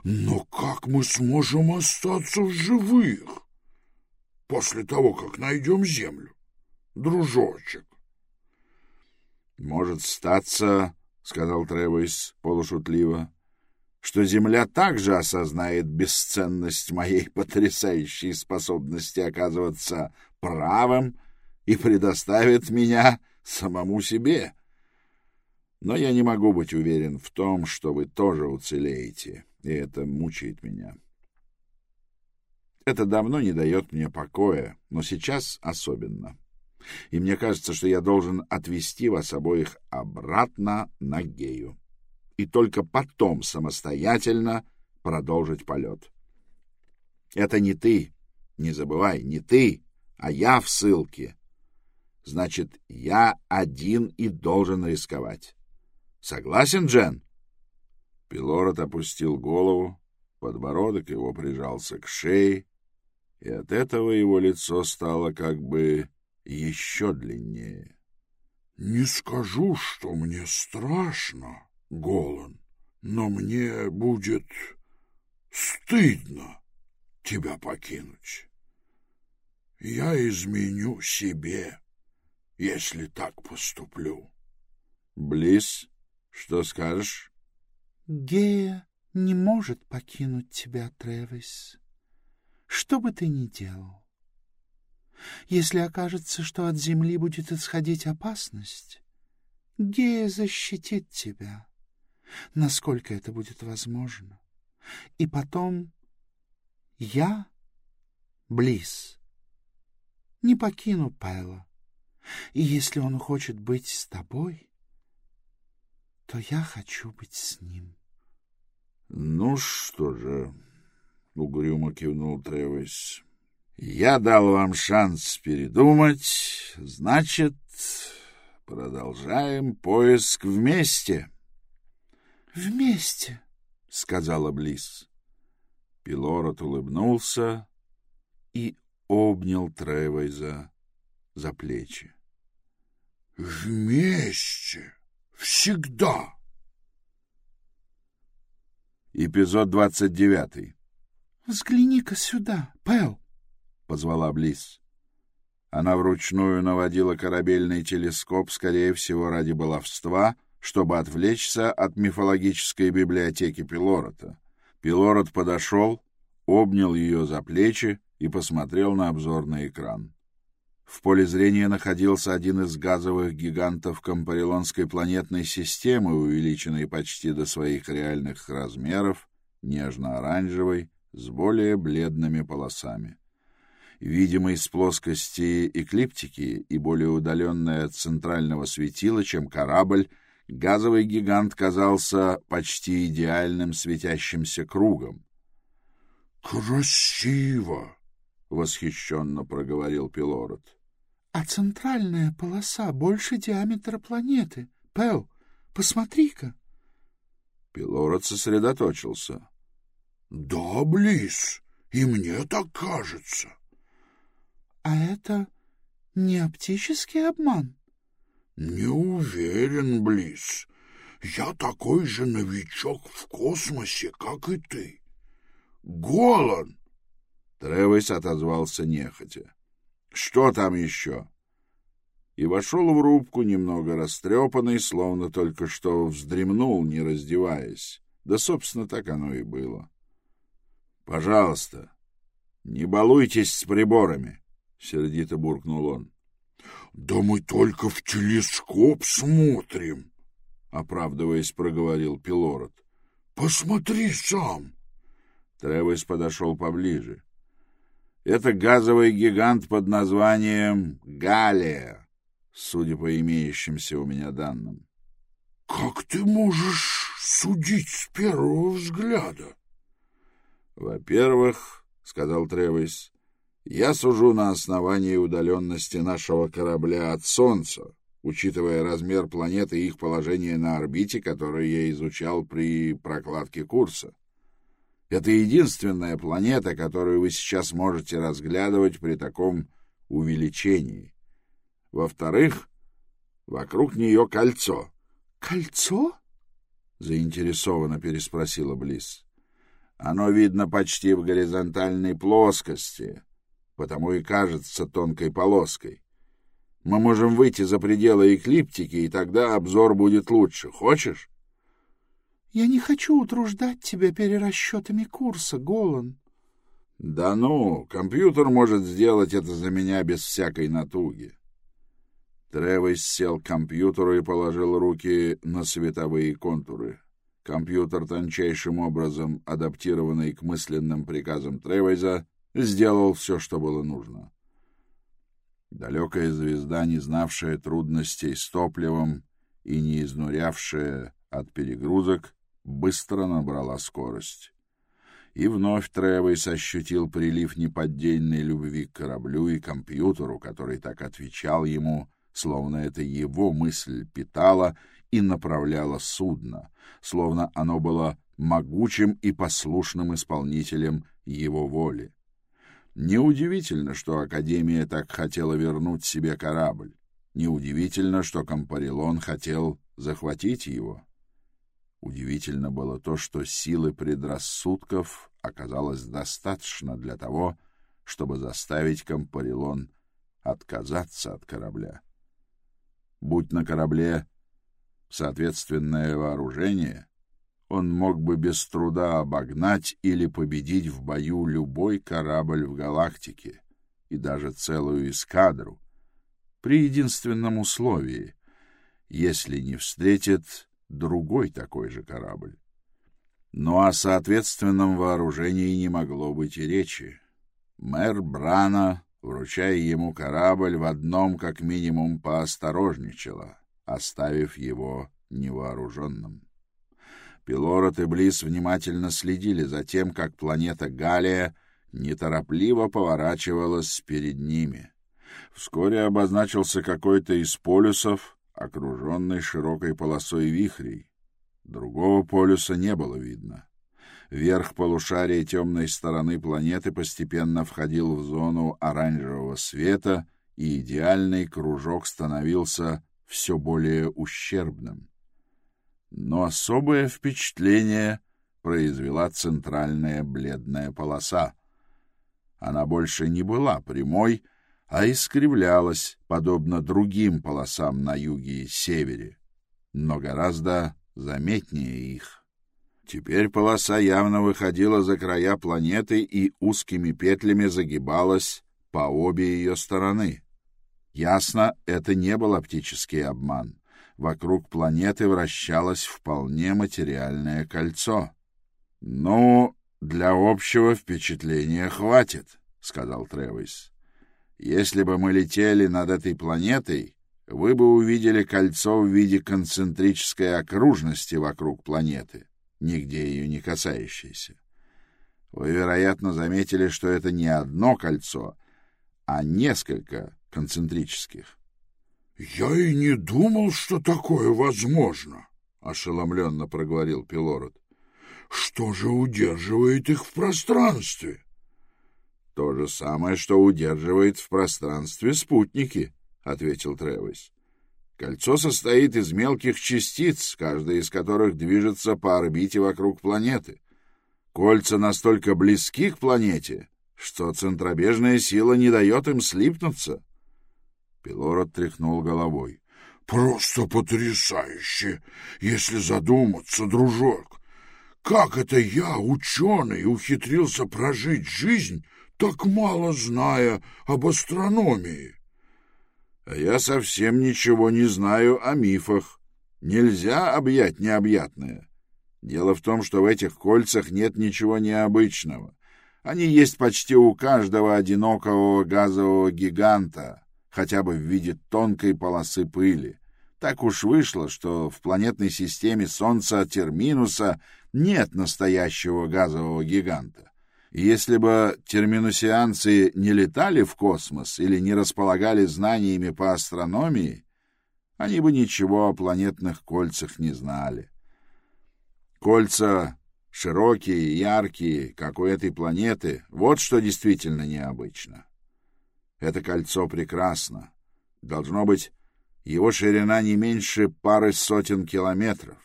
Но как мы сможем остаться в живых после того, как найдем землю, дружочек? Может статься, — сказал Тревойс полушутливо, — что земля также осознает бесценность моей потрясающей способности оказываться правым и предоставит меня самому себе. Но я не могу быть уверен в том, что вы тоже уцелеете, и это мучает меня. Это давно не дает мне покоя, но сейчас особенно. И мне кажется, что я должен отвести вас обоих обратно на Гею. И только потом самостоятельно продолжить полет. Это не ты, не забывай, не ты, а я в ссылке. Значит, я один и должен рисковать. Согласен, Джен? Пилород опустил голову, подбородок его прижался к шее, и от этого его лицо стало как бы еще длиннее. — Не скажу, что мне страшно, Голан, но мне будет стыдно тебя покинуть. Я изменю себе, если так поступлю. — Близ, что скажешь? — Гея не может покинуть тебя, Тревис, что бы ты ни делал. Если окажется, что от земли будет исходить опасность, Гея защитит тебя, насколько это будет возможно. И потом я, Близ, не покину Пайла. И если он хочет быть с тобой, то я хочу быть с ним. — Ну что же, — угрюмо кивнул Тревис, — я дал вам шанс передумать, значит, продолжаем поиск вместе. — Вместе, — сказала Близ. Пилород улыбнулся и обнял Тревайза за плечи. — Вместе! Всегда! Эпизод двадцать девятый. — Взгляни-ка сюда, Пэл! — позвала Близ. Она вручную наводила корабельный телескоп, скорее всего, ради баловства, чтобы отвлечься от мифологической библиотеки Пилорота. Пилорот подошел, обнял ее за плечи и посмотрел на обзорный экран. В поле зрения находился один из газовых гигантов Компарилонской планетной системы, увеличенный почти до своих реальных размеров, нежно-оранжевый, с более бледными полосами. Видимый с плоскости эклиптики и более удаленный от центрального светила, чем корабль, газовый гигант казался почти идеальным светящимся кругом. «Красиво!» Восхищенно проговорил Пилород. — А центральная полоса больше диаметра планеты. Пэл, посмотри-ка. Пилород сосредоточился. — Да, Близ, и мне так кажется. — А это не оптический обман? — Не уверен, Близ. Я такой же новичок в космосе, как и ты. Голан! Тревес отозвался нехотя. — Что там еще? И вошел в рубку, немного растрепанный, словно только что вздремнул, не раздеваясь. Да, собственно, так оно и было. — Пожалуйста, не балуйтесь с приборами, — сердито буркнул он. — Да мы только в телескоп смотрим, — оправдываясь, проговорил Пилород. — Посмотри сам. Тревес подошел поближе. Это газовый гигант под названием Галия, судя по имеющимся у меня данным. — Как ты можешь судить с первого взгляда? — Во-первых, — сказал Тревис, — Я сужу на основании удаленности нашего корабля от Солнца, учитывая размер планеты и их положение на орбите, которое я изучал при прокладке курса. Это единственная планета, которую вы сейчас можете разглядывать при таком увеличении. Во-вторых, вокруг нее кольцо. — Кольцо? — заинтересованно переспросила Близ. — Оно видно почти в горизонтальной плоскости, потому и кажется тонкой полоской. Мы можем выйти за пределы эклиптики, и тогда обзор будет лучше. Хочешь? — Я не хочу утруждать тебя перерасчетами курса, Голан. — Да ну, компьютер может сделать это за меня без всякой натуги. Тревис сел к компьютеру и положил руки на световые контуры. Компьютер, тончайшим образом адаптированный к мысленным приказам Тревайза, сделал все, что было нужно. Далекая звезда, не знавшая трудностей с топливом и не изнурявшая от перегрузок, быстро набрала скорость. И вновь Тревейс ощутил прилив неподдельной любви к кораблю и компьютеру, который так отвечал ему, словно это его мысль питала и направляла судно, словно оно было могучим и послушным исполнителем его воли. Неудивительно, что Академия так хотела вернуть себе корабль. Неудивительно, что Компарилон хотел захватить его. Удивительно было то, что силы предрассудков оказалось достаточно для того, чтобы заставить Компарилон отказаться от корабля. Будь на корабле соответственное вооружение, он мог бы без труда обогнать или победить в бою любой корабль в галактике и даже целую эскадру, при единственном условии, если не встретит другой такой же корабль. Но о соответственном вооружении не могло быть и речи. Мэр Брана, вручая ему корабль, в одном как минимум поосторожничала, оставив его невооруженным. Пилород и Близ внимательно следили за тем, как планета Галия неторопливо поворачивалась перед ними. Вскоре обозначился какой-то из полюсов, окруженный широкой полосой вихрей. Другого полюса не было видно. Верх полушария темной стороны планеты постепенно входил в зону оранжевого света, и идеальный кружок становился все более ущербным но особое впечатление произвела центральная бледная полоса. Она больше не была прямой, а искривлялась, подобно другим полосам на юге и севере, но гораздо заметнее их. Теперь полоса явно выходила за края планеты и узкими петлями загибалась по обе ее стороны. Ясно, это не был оптический обман вокруг планеты вращалось вполне материальное кольцо. — Ну, для общего впечатления хватит, — сказал Тревис. — Если бы мы летели над этой планетой, вы бы увидели кольцо в виде концентрической окружности вокруг планеты, нигде ее не касающейся. Вы, вероятно, заметили, что это не одно кольцо, а несколько концентрических. «Я и не думал, что такое возможно», — ошеломленно проговорил Пилород. «Что же удерживает их в пространстве?» «То же самое, что удерживает в пространстве спутники», — ответил Тревис. «Кольцо состоит из мелких частиц, каждая из которых движется по орбите вокруг планеты. Кольца настолько близки к планете, что центробежная сила не дает им слипнуться». Пилород тряхнул головой. «Просто потрясающе, если задуматься, дружок. Как это я, ученый, ухитрился прожить жизнь, так мало зная об астрономии?» «А я совсем ничего не знаю о мифах. Нельзя объять необъятное. Дело в том, что в этих кольцах нет ничего необычного. Они есть почти у каждого одинокого газового гиганта» хотя бы в виде тонкой полосы пыли. Так уж вышло, что в планетной системе Солнца Терминуса нет настоящего газового гиганта. Если бы терминусианцы не летали в космос или не располагали знаниями по астрономии, они бы ничего о планетных кольцах не знали. Кольца широкие, яркие, как у этой планеты, вот что действительно необычно. Это кольцо прекрасно. Должно быть, его ширина не меньше пары сотен километров.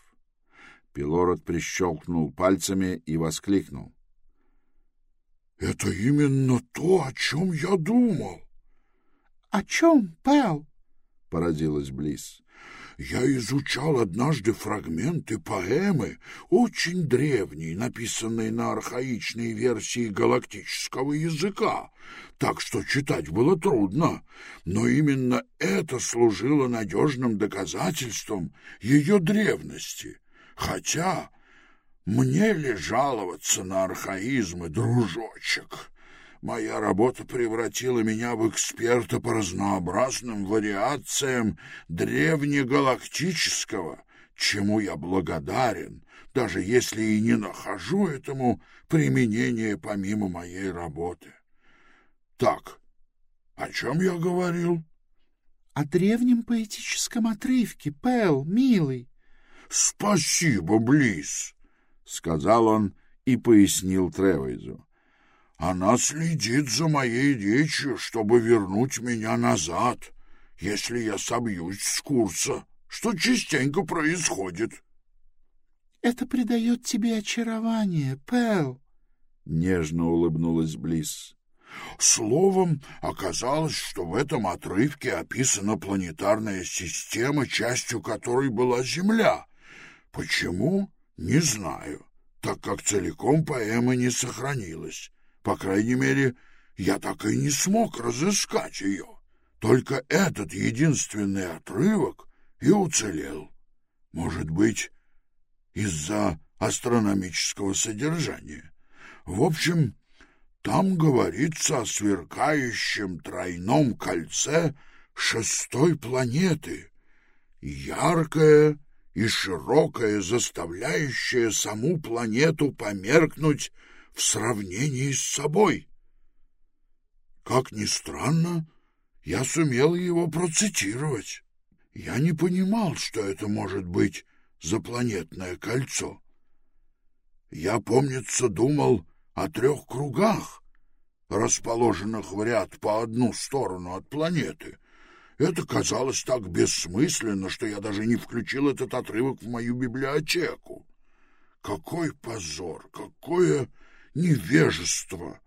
Пилород прищелкнул пальцами и воскликнул. — Это именно то, о чем я думал. — О чем, Пэл? — поразилась Близ. Я изучал однажды фрагменты поэмы, очень древней, написанной на архаичной версии галактического языка, так что читать было трудно, но именно это служило надежным доказательством ее древности. Хотя мне ли жаловаться на архаизмы, дружочек? Моя работа превратила меня в эксперта по разнообразным вариациям древнегалактического, чему я благодарен, даже если и не нахожу этому применения помимо моей работы. Так, о чем я говорил? — О древнем поэтическом отрывке, Пэл, милый. — Спасибо, Близ, — сказал он и пояснил Тревейзу. Она следит за моей речью, чтобы вернуть меня назад, если я собьюсь с курса, что частенько происходит. — Это придает тебе очарование, Пэл. Нежно улыбнулась Близ. Словом, оказалось, что в этом отрывке описана планетарная система, частью которой была Земля. Почему? Не знаю, так как целиком поэма не сохранилась. По крайней мере, я так и не смог разыскать ее. Только этот единственный отрывок и уцелел. Может быть, из-за астрономического содержания. В общем, там говорится о сверкающем тройном кольце шестой планеты, яркое и широкое, заставляющее саму планету померкнуть в сравнении с собой. Как ни странно, я сумел его процитировать. Я не понимал, что это может быть за планетное кольцо. Я, помнится, думал о трех кругах, расположенных в ряд по одну сторону от планеты. Это казалось так бессмысленно, что я даже не включил этот отрывок в мою библиотеку. Какой позор, какое невежество.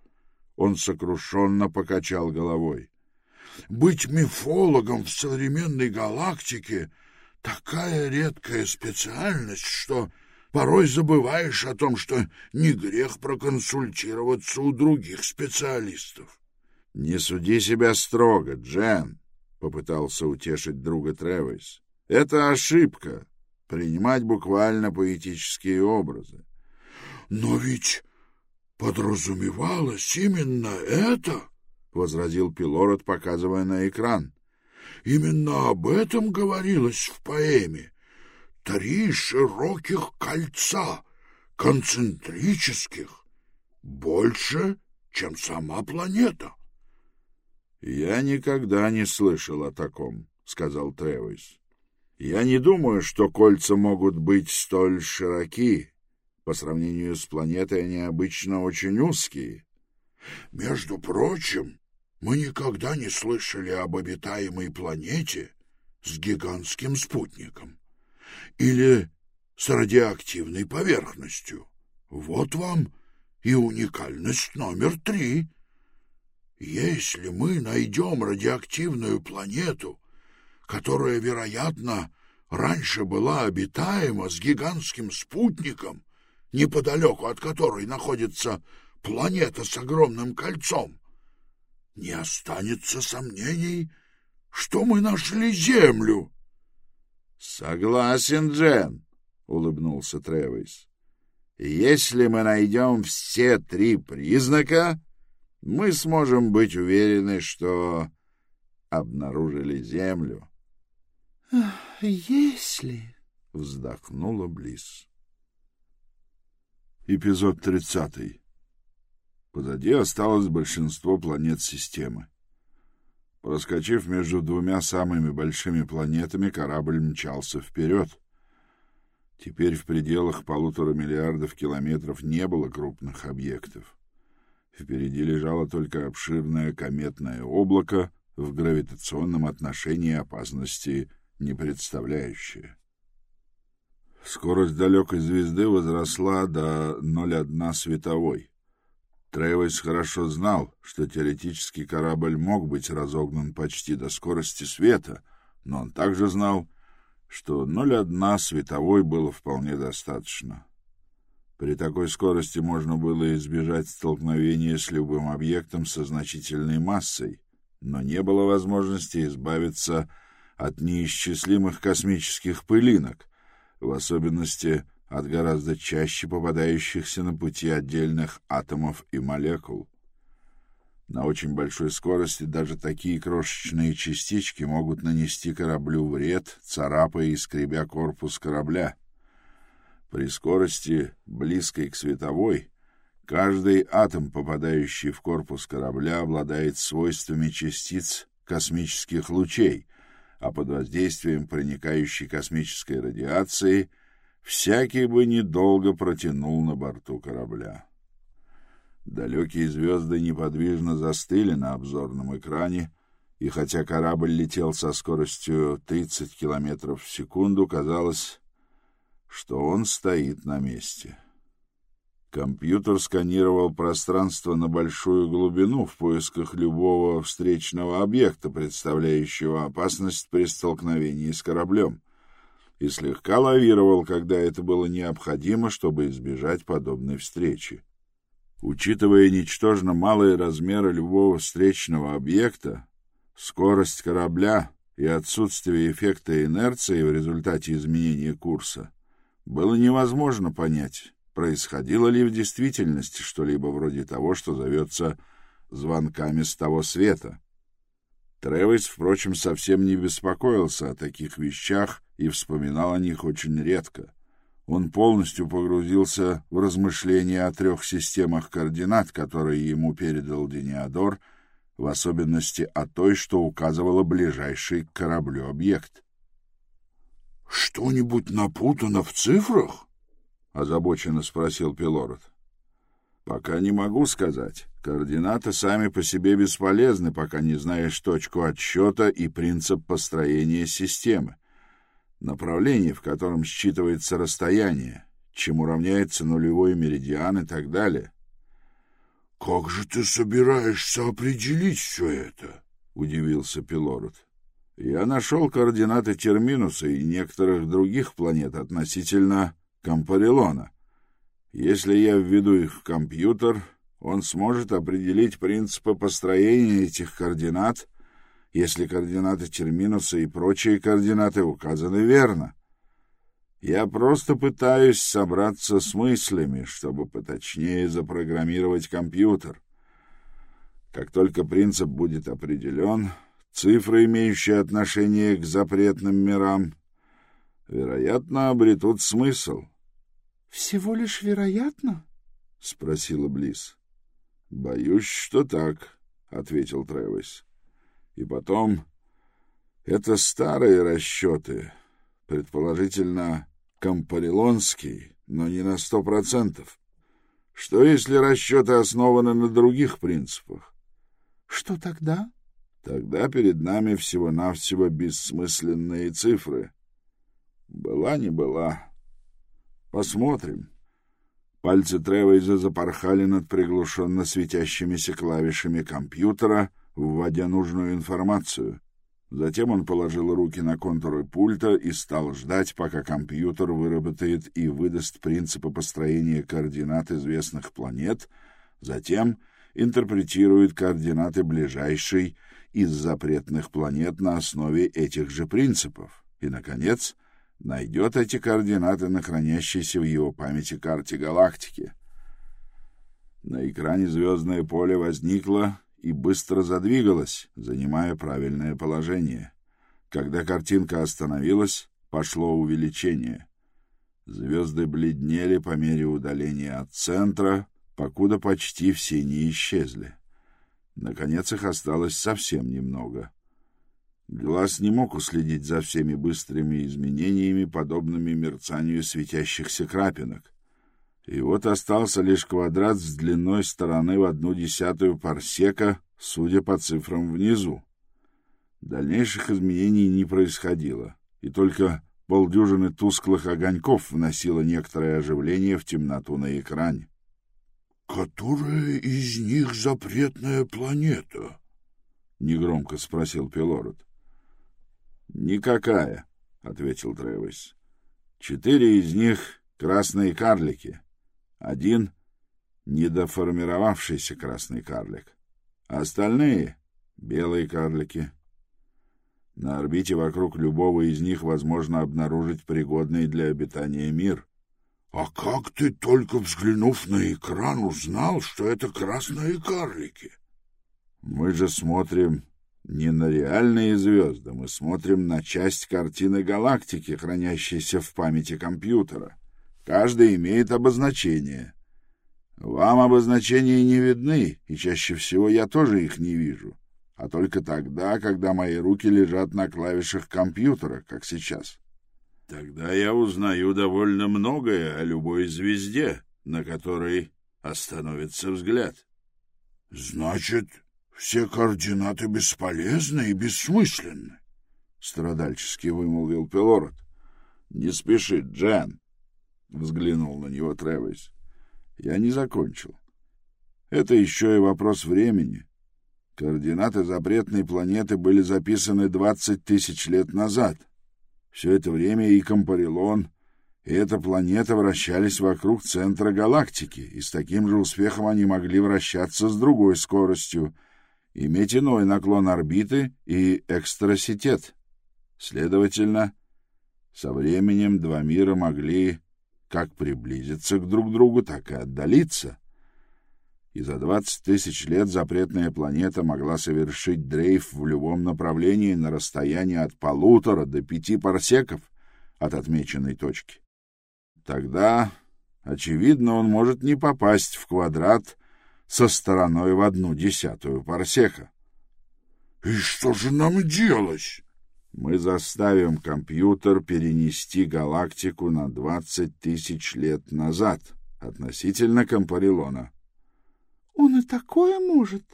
Он сокрушенно покачал головой. Быть мифологом в современной галактике — такая редкая специальность, что порой забываешь о том, что не грех проконсультироваться у других специалистов. — Не суди себя строго, Джен, — попытался утешить друга Тревис. — Это ошибка — принимать буквально поэтические образы. — Но ведь подразумевалось именно это, — возразил Пилород, показывая на экран. Именно об этом говорилось в поэме. Три широких кольца, концентрических, больше, чем сама планета. — Я никогда не слышал о таком, — сказал Тревис. — Я не думаю, что кольца могут быть столь широки. По сравнению с планетой они обычно очень узкие. Между прочим, мы никогда не слышали об обитаемой планете с гигантским спутником или с радиоактивной поверхностью. Вот вам и уникальность номер три. Если мы найдем радиоактивную планету, которая, вероятно, раньше была обитаема с гигантским спутником, неподалеку от которой находится планета с огромным кольцом, не останется сомнений, что мы нашли Землю. — Согласен, Джен, — улыбнулся Тревис. — Если мы найдем все три признака, мы сможем быть уверены, что обнаружили Землю. — Если... — вздохнула Близ. Эпизод тридцатый. Позади осталось большинство планет системы. Проскочив между двумя самыми большими планетами, корабль мчался вперед. Теперь в пределах полутора миллиардов километров не было крупных объектов. Впереди лежало только обширное кометное облако, в гравитационном отношении опасности не представляющее. Скорость далекой звезды возросла до 0,1 световой. Трейвейс хорошо знал, что теоретически корабль мог быть разогнан почти до скорости света, но он также знал, что 0,1 световой было вполне достаточно. При такой скорости можно было избежать столкновения с любым объектом со значительной массой, но не было возможности избавиться от неисчислимых космических пылинок, в особенности от гораздо чаще попадающихся на пути отдельных атомов и молекул. На очень большой скорости даже такие крошечные частички могут нанести кораблю вред, царапая и скребя корпус корабля. При скорости, близкой к световой, каждый атом, попадающий в корпус корабля, обладает свойствами частиц космических лучей, а под воздействием проникающей космической радиации всякий бы недолго протянул на борту корабля. Далекие звезды неподвижно застыли на обзорном экране, и хотя корабль летел со скоростью 30 километров в секунду, казалось, что он стоит на месте. Компьютер сканировал пространство на большую глубину в поисках любого встречного объекта, представляющего опасность при столкновении с кораблем, и слегка лавировал, когда это было необходимо, чтобы избежать подобной встречи. Учитывая ничтожно малые размеры любого встречного объекта, скорость корабля и отсутствие эффекта инерции в результате изменения курса, было невозможно понять, происходило ли в действительности что-либо вроде того, что зовется «звонками с того света». Тревис, впрочем, совсем не беспокоился о таких вещах и вспоминал о них очень редко он полностью погрузился в размышления о трех системах координат, которые ему передал Дениадор, в особенности о той, что указывала ближайший к кораблю объект. — Что-нибудь напутано в цифрах? — озабоченно спросил Пилород. — Пока не могу сказать. Координаты сами по себе бесполезны, пока не знаешь точку отсчета и принцип построения системы направление, в котором считывается расстояние, чему равняется нулевой меридиан и так далее. — Как же ты собираешься определить все это? — удивился Пилород. — Я нашел координаты Терминуса и некоторых других планет относительно Кампарилона. Если я введу их в компьютер, он сможет определить принципы построения этих координат — если координаты терминуса и прочие координаты указаны верно. Я просто пытаюсь собраться с мыслями, чтобы поточнее запрограммировать компьютер. Как только принцип будет определен, цифры, имеющие отношение к запретным мирам, вероятно, обретут смысл. — Всего лишь вероятно? — спросила Близ. — Боюсь, что так, — ответил Тревис. И потом, это старые расчеты, предположительно, компарилонские, но не на сто процентов. Что, если расчеты основаны на других принципах? Что тогда? Тогда перед нами всего-навсего бессмысленные цифры. Была не была. Посмотрим. Пальцы Тревейза запорхали над приглушенно светящимися клавишами компьютера — вводя нужную информацию. Затем он положил руки на контуры пульта и стал ждать, пока компьютер выработает и выдаст принципы построения координат известных планет, затем интерпретирует координаты ближайшей из запретных планет на основе этих же принципов и, наконец, найдет эти координаты на хранящейся в его памяти карте галактики. На экране звездное поле возникло и быстро задвигалась, занимая правильное положение. Когда картинка остановилась, пошло увеличение. Звезды бледнели по мере удаления от центра, покуда почти все не исчезли. Наконец их осталось совсем немного. Глаз не мог уследить за всеми быстрыми изменениями, подобными мерцанию светящихся крапинок. И вот остался лишь квадрат с длиной стороны в одну десятую парсека, судя по цифрам внизу. Дальнейших изменений не происходило, и только полдюжины тусклых огоньков вносило некоторое оживление в темноту на экране. «Которая из них запретная планета?» — негромко спросил Пилород. «Никакая», — ответил Тревис. «Четыре из них — красные карлики, один — недоформировавшийся красный карлик, остальные — белые карлики». На орбите вокруг любого из них возможно обнаружить пригодный для обитания мир. — А как ты, только взглянув на экран, узнал, что это красные карлики? — Мы же смотрим не на реальные звезды, мы смотрим на часть картины галактики, хранящейся в памяти компьютера. Каждый имеет обозначение. Вам обозначения не видны, и чаще всего я тоже их не вижу а только тогда, когда мои руки лежат на клавишах компьютера, как сейчас. Тогда я узнаю довольно многое о любой звезде, на которой остановится взгляд. — Значит, все координаты бесполезны и бессмысленны? — страдальчески вымолвил Пилород. — Не спеши, Джен, — взглянул на него Тревис. — Я не закончил. Это еще и вопрос времени. Координаты запретной планеты были записаны 20 тысяч лет назад. Все это время и Компарилон, и эта планета вращались вокруг центра галактики, и с таким же успехом они могли вращаться с другой скоростью, иметь иной наклон орбиты и экстраситет. Следовательно, со временем два мира могли как приблизиться к друг другу, так и отдалиться и за 20 тысяч лет запретная планета могла совершить дрейф в любом направлении на расстоянии от полутора до пяти парсеков от отмеченной точки. Тогда, очевидно, он может не попасть в квадрат со стороной в одну десятую парсека. — И что же нам делать? Мы заставим компьютер перенести галактику на 20 тысяч лет назад относительно Компарилона. — он и такое может?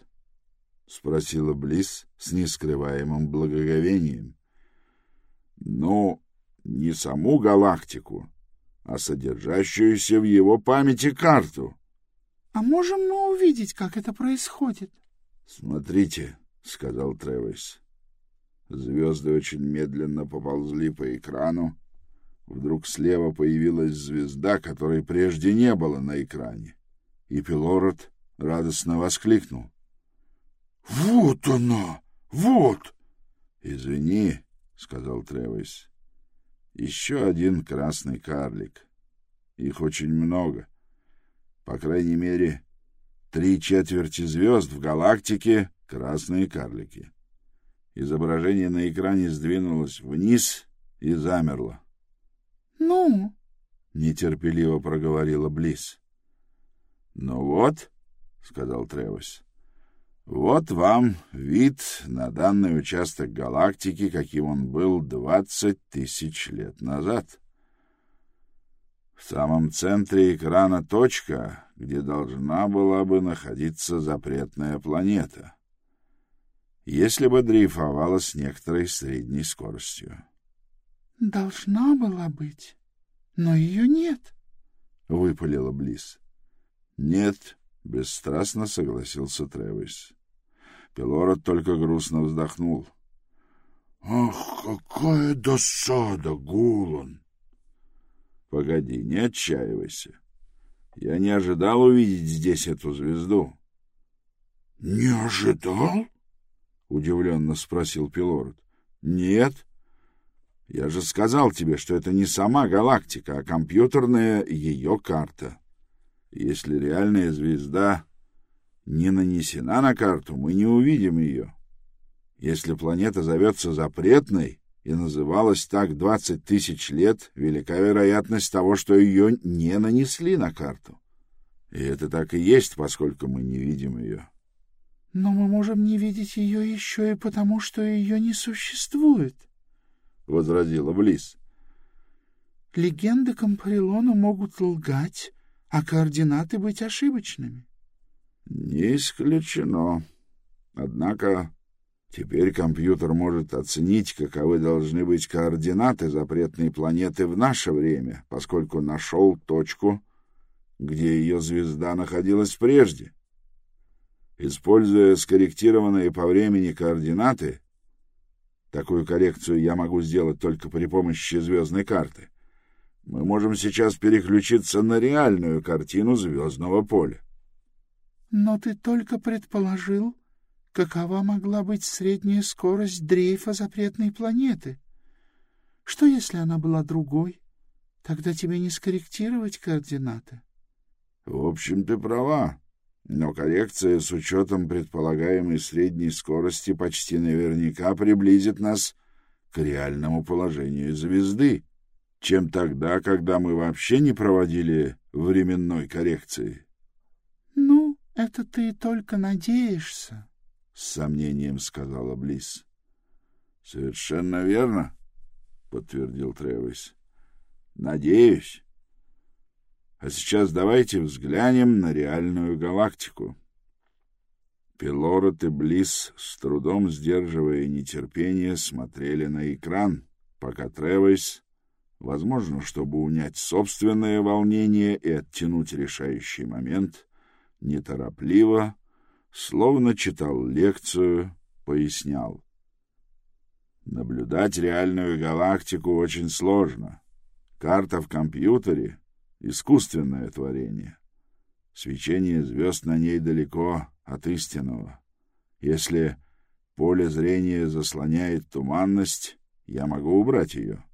— спросила Близ с нескрываемым благоговением. — Ну, не саму галактику, а содержащуюся в его памяти карту. — А можем мы увидеть, как это происходит? — Смотрите, — сказал Тревис. Звезды очень медленно поползли по экрану. Вдруг слева появилась звезда, которой прежде не было на экране. И Пилород — радостно воскликнул. — Вот она! Вот! — Извини, — сказал Тревис. — Еще один красный карлик. Их очень много. По крайней мере, три четверти звезд в галактике — красные карлики. Изображение на экране сдвинулось вниз и замерло. — Ну? — нетерпеливо проговорила Близ. — Ну вот, — сказал Тревос. Вот вам вид на данный участок галактики, каким он был двадцать тысяч лет назад. В самом центре экрана точка, где должна была бы находиться запретная планета, если бы дрейфовала с некоторой средней скоростью. — Должна была быть, но ее нет, — выпалила Близ. — Нет, Бесстрастно согласился Тревис. Пилород только грустно вздохнул. «Ах, какая досада, Гулан!» «Погоди, не отчаивайся. Я не ожидал увидеть здесь эту звезду». «Не ожидал?» — удивленно спросил Пилород. «Нет. Я же сказал тебе, что это не сама галактика, а компьютерная ее карта». Если реальная звезда не нанесена на карту, мы не увидим ее. Если планета зовется запретной и называлась так двадцать тысяч лет, велика вероятность того, что ее не нанесли на карту. И это так и есть, поскольку мы не видим ее. Но мы можем не видеть ее еще и потому, что ее не существует, — возразила Близ. Легенды Кампарилона могут лгать, а координаты быть ошибочными. — Не исключено. Однако теперь компьютер может оценить, каковы должны быть координаты запретной планеты в наше время, поскольку нашел точку, где ее звезда находилась прежде. Используя скорректированные по времени координаты, такую коррекцию я могу сделать только при помощи звездной карты, мы можем сейчас переключиться на реальную картину звездного поля. Но ты только предположил, какова могла быть средняя скорость дрейфа запретной планеты. Что, если она была другой? Тогда тебе не скорректировать координаты. В общем, ты права. Но коррекция с учетом предполагаемой средней скорости почти наверняка приблизит нас к реальному положению звезды, чем тогда, когда мы вообще не проводили временной коррекции. — Ну, это ты только надеешься, — с сомнением сказала Близ. — Совершенно верно, — подтвердил Тревис. — Надеюсь. А сейчас давайте взглянем на реальную галактику. Пилород и Близ, с трудом сдерживая нетерпение, смотрели на экран, пока Тревис, возможно, чтобы унять собственное волнение и оттянуть решающий момент, неторопливо, словно читал лекцию, пояснял. Наблюдать реальную галактику очень сложно. Карта в компьютере искусственное творение. Свечение звезд на ней далеко от истинного. Если поле зрения заслоняет туманность, я могу убрать ее.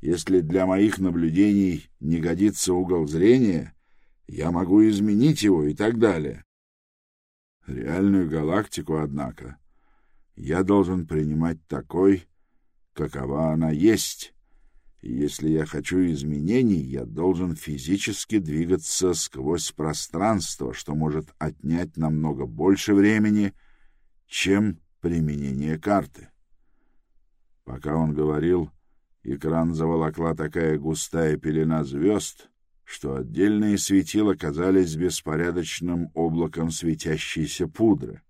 Если для моих наблюдений не годится угол зрения, я могу изменить его и так далее. Реальную галактику, однако, я должен принимать такой, какова она есть, и если я хочу изменений, я должен физически двигаться сквозь пространство, что может отнять намного больше времени, чем применение карты. Пока он говорил, экран заволокла такая густая пелена звезд, что отдельные светила казались беспорядочным облаком светящейся пудры.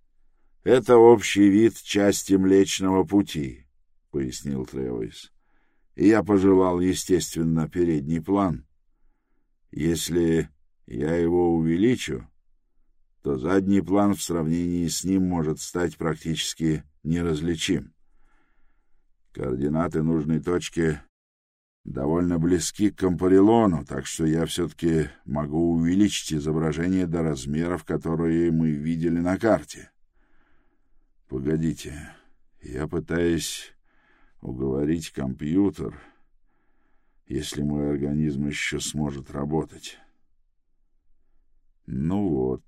«Это общий вид части Млечного Пути», — пояснил Тревойс и я пожелал, естественно, передний план. Если я его увеличу, то задний план в сравнении с ним может стать практически неразличим. Координаты нужной точки довольно близки к Кампарилону, так что я все-таки могу увеличить изображение до размеров, которые мы видели на карте. Погодите, я пытаюсь уговорить компьютер, если мой организм еще сможет работать. Ну вот.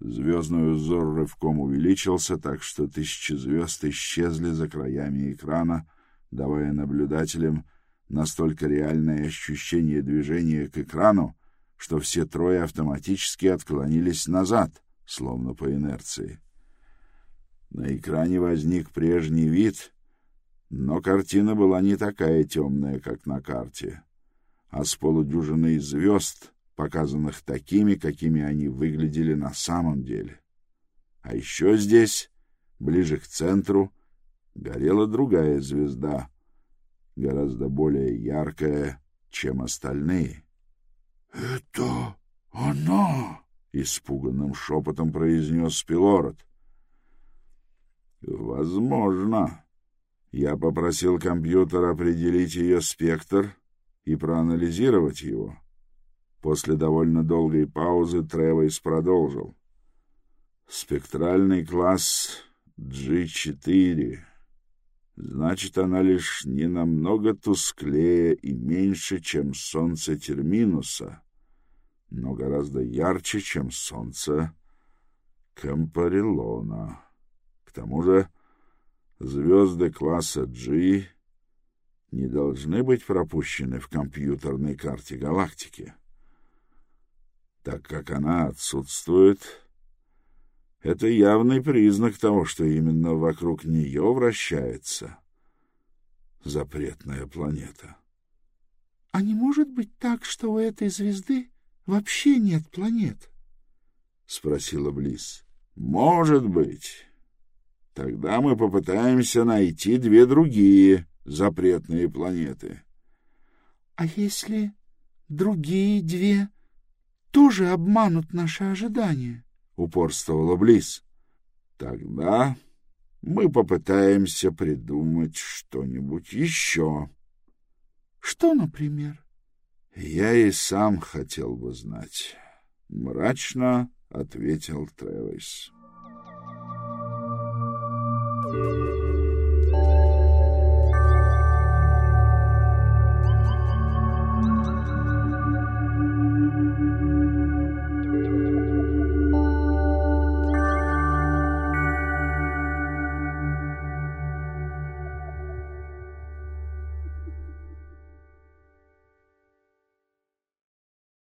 Звездный узор рывком увеличился, так что тысячи звезд исчезли за краями экрана, давая наблюдателям настолько реальное ощущение движения к экрану, что все трое автоматически отклонились назад, словно по инерции. На экране возник прежний вид, но картина была не такая темная, как на карте, а с полудюжиной звезд, показанных такими, какими они выглядели на самом деле. А еще здесь, ближе к центру, горела другая звезда, гораздо более яркая, чем остальные. — Это она! — испуганным шепотом произнес Пилород. — Возможно. Я попросил компьютер определить ее спектр и проанализировать его. После довольно долгой паузы Тревойс продолжил. Спектральный класс G4. Значит, она лишь не намного тусклее и меньше, чем солнце Терминуса, но гораздо ярче, чем солнце Кампарилона тому же звезды класса G не должны быть пропущены в компьютерной карте галактики. Так как она отсутствует, это явный признак того, что именно вокруг нее вращается запретная планета. — А не может быть так, что у этой звезды вообще нет планет? — спросила Близ. — Может быть. Тогда мы попытаемся найти две другие запретные планеты. — А если другие две тоже обманут наши ожидания? — упорствовала Близ. — Тогда мы попытаемся придумать что-нибудь еще. — Что, например? — Я и сам хотел бы знать. Мрачно ответил Тревис. Thank you.